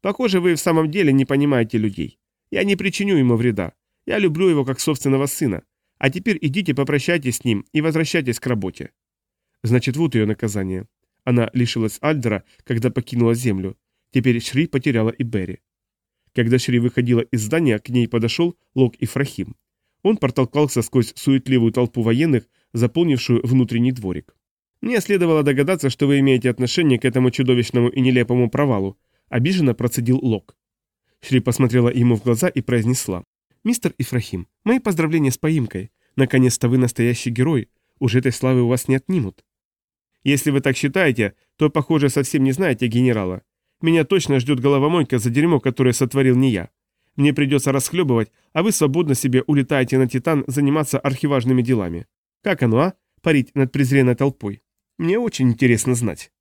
[SPEAKER 2] «Похоже, вы в самом деле не понимаете людей. Я не причиню ему вреда. Я люблю его как собственного сына. А теперь идите попрощайтесь с ним и возвращайтесь к работе». Значит, вот ее наказание. Она лишилась Альдера, когда покинула землю. Теперь Шри потеряла и Берри. Когда Шри выходила из здания, к ней подошел Лок и Фрахим. Он протолкался сквозь суетливую толпу военных, заполнившую внутренний дворик. «Мне следовало догадаться, что вы имеете отношение к этому чудовищному и нелепому провалу», — обиженно процедил Лок. Шри посмотрела ему в глаза и произнесла. «Мистер Ифрахим, мои поздравления с поимкой. Наконец-то вы настоящий герой. Уж этой славы у вас не отнимут». «Если вы так считаете, то, похоже, совсем не знаете генерала. Меня точно ждет головомойка за дерьмо, которое сотворил не я. Мне придется расхлебывать, а вы свободно себе улетаете на Титан заниматься архиважными делами. Как оно, а? Парить над презренной толпой. Мне очень интересно знать.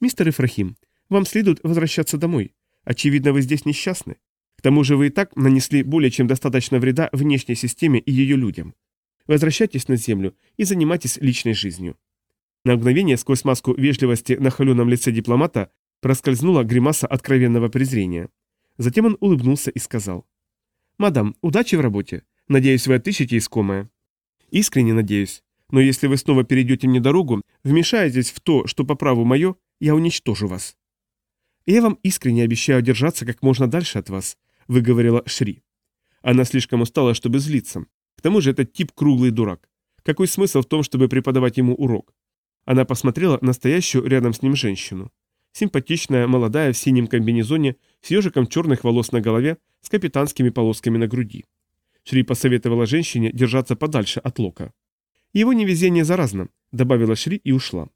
[SPEAKER 2] Мистер Ифрахим, вам следует возвращаться домой. Очевидно, вы здесь несчастны. К тому же вы и так нанесли более чем достаточно вреда внешней системе и ее людям. Возвращайтесь на Землю и занимайтесь личной жизнью. На мгновение сквозь маску вежливости на холеном лице дипломата проскользнула гримаса откровенного презрения. Затем он улыбнулся и сказал. «Мадам, удачи в работе. Надеюсь, вы отыщете искомое». «Искренне надеюсь. Но если вы снова перейдете мне дорогу, вмешаетесь в то, что по праву мое, я уничтожу вас». «Я вам искренне обещаю держаться как можно дальше от вас», — выговорила Шри. Она слишком устала, чтобы злиться. К тому же этот тип круглый дурак. Какой смысл в том, чтобы преподавать ему урок? Она посмотрела на стоящую рядом с ним женщину. Симпатичная, молодая, в синем комбинезоне, с ежиком черных волос на голове, с капитанскими полосками на груди. Шри посоветовала женщине держаться подальше от Лока. «Его невезение заразно», — добавила Шри и ушла.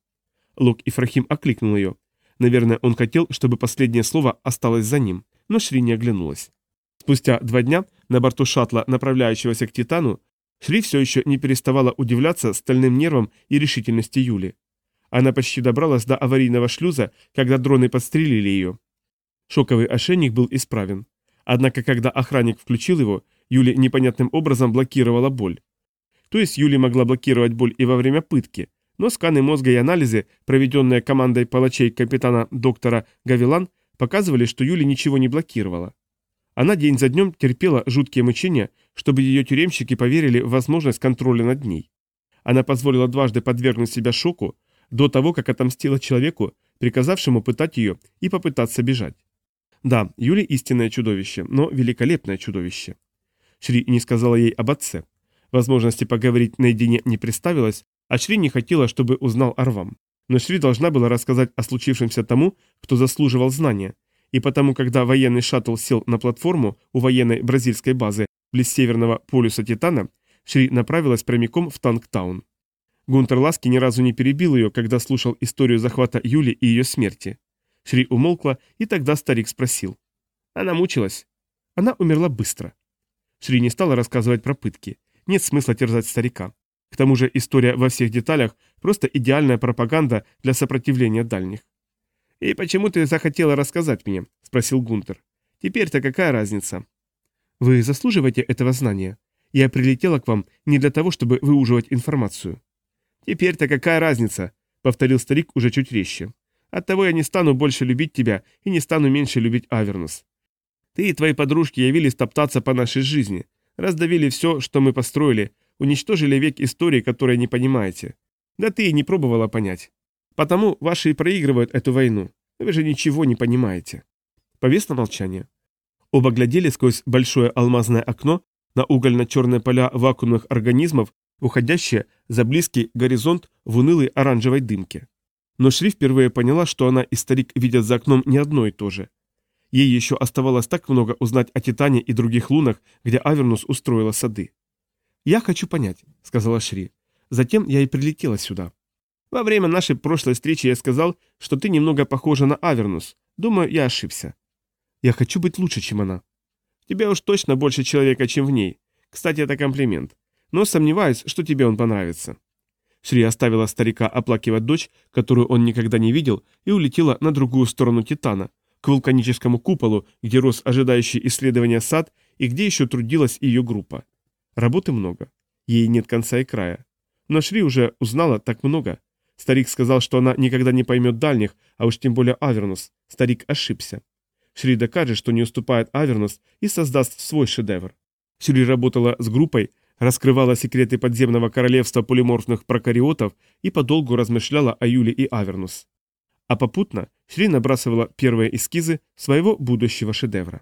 [SPEAKER 2] Лок Ифрахим окликнул ее. Наверное, он хотел, чтобы последнее слово осталось за ним, но Шри не оглянулась. Спустя два дня на борту шаттла, направляющегося к Титану, Шри все еще не переставала удивляться стальным нервам и решительности Юли. Она почти добралась до аварийного шлюза, когда дроны подстрелили ее. Шоковый ошейник был исправен. Однако, когда охранник включил его, Юли непонятным образом блокировала боль. То есть Юли могла блокировать боль и во время пытки, но сканы мозга и анализы, проведенные командой палачей капитана доктора Гавилан, показывали, что Юли ничего не блокировала. Она день за днем терпела жуткие мучения, чтобы ее тюремщики поверили в возможность контроля над ней. Она позволила дважды подвергнуть себя шоку, до того, как отомстила человеку, приказавшему пытать ее и попытаться бежать. Да, Юли истинное чудовище, но великолепное чудовище. Шри не сказала ей об отце. Возможности поговорить наедине не представилось, а Шри не хотела, чтобы узнал Арвам. Но Шри должна была рассказать о случившемся тому, кто заслуживал знания, и потому, когда военный шаттл сел на платформу у военной бразильской базы близ северного полюса Титана, Шри направилась прямиком в Танктаун. Гунтер Ласки ни разу не перебил ее, когда слушал историю захвата Юли и ее смерти. Шри умолкла, и тогда старик спросил. Она мучилась.
[SPEAKER 1] Она умерла быстро. Шри не стала рассказывать про пытки. Нет смысла терзать старика. К тому же история во всех деталях – просто идеальная пропаганда для сопротивления дальних. «И почему ты захотела рассказать мне?» – спросил Гунтер. «Теперь-то какая разница?» «Вы заслуживаете этого знания. Я прилетела к вам не для того, чтобы выуживать информацию». «Теперь-то какая разница?» – повторил старик уже чуть резче. «Оттого я не стану больше любить тебя и не стану меньше любить Авернус. Ты и твои подружки явились топтаться по нашей жизни, раздавили все, что мы построили, уничтожили век истории, которой не понимаете. Да ты и не пробовала понять. Потому ваши и проигрывают эту войну. Вы же ничего не понимаете. Повесло молчание. Оба глядели сквозь большое алмазное окно на угольно-черные поля вакуумных организмов, уходящие за близкий горизонт в унылой оранжевой дымке. Но Шри впервые поняла, что она и старик видят за окном не одно и то же. Ей еще оставалось так много узнать о Титане и других лунах, где Авернус устроила сады. «Я хочу понять», — сказала Шри. «Затем я и прилетела сюда. Во время нашей прошлой встречи я сказал, что ты немного похожа на Авернус. Думаю, я ошибся. Я хочу быть лучше, чем она. Тебе уж точно больше человека, чем в ней. Кстати, это комплимент. Но сомневаюсь, что тебе он понравится». Шри оставила старика оплакивать дочь, которую он никогда не видел, и улетела на другую сторону Титана, к вулканическому куполу, где рос ожидающий исследования сад и где еще трудилась ее группа. Работы много. Ей нет конца и края. Но Шри уже узнала так много. Старик сказал, что она никогда не поймет дальних, а уж тем более Авернус. Старик ошибся. Шри докажет, что не уступает Авернус и создаст свой шедевр. Шри работала с группой, раскрывала секреты подземного королевства полиморфных прокариотов и подолгу размышляла о Юле и Авернус. А попутно Шри набрасывала первые эскизы своего будущего шедевра.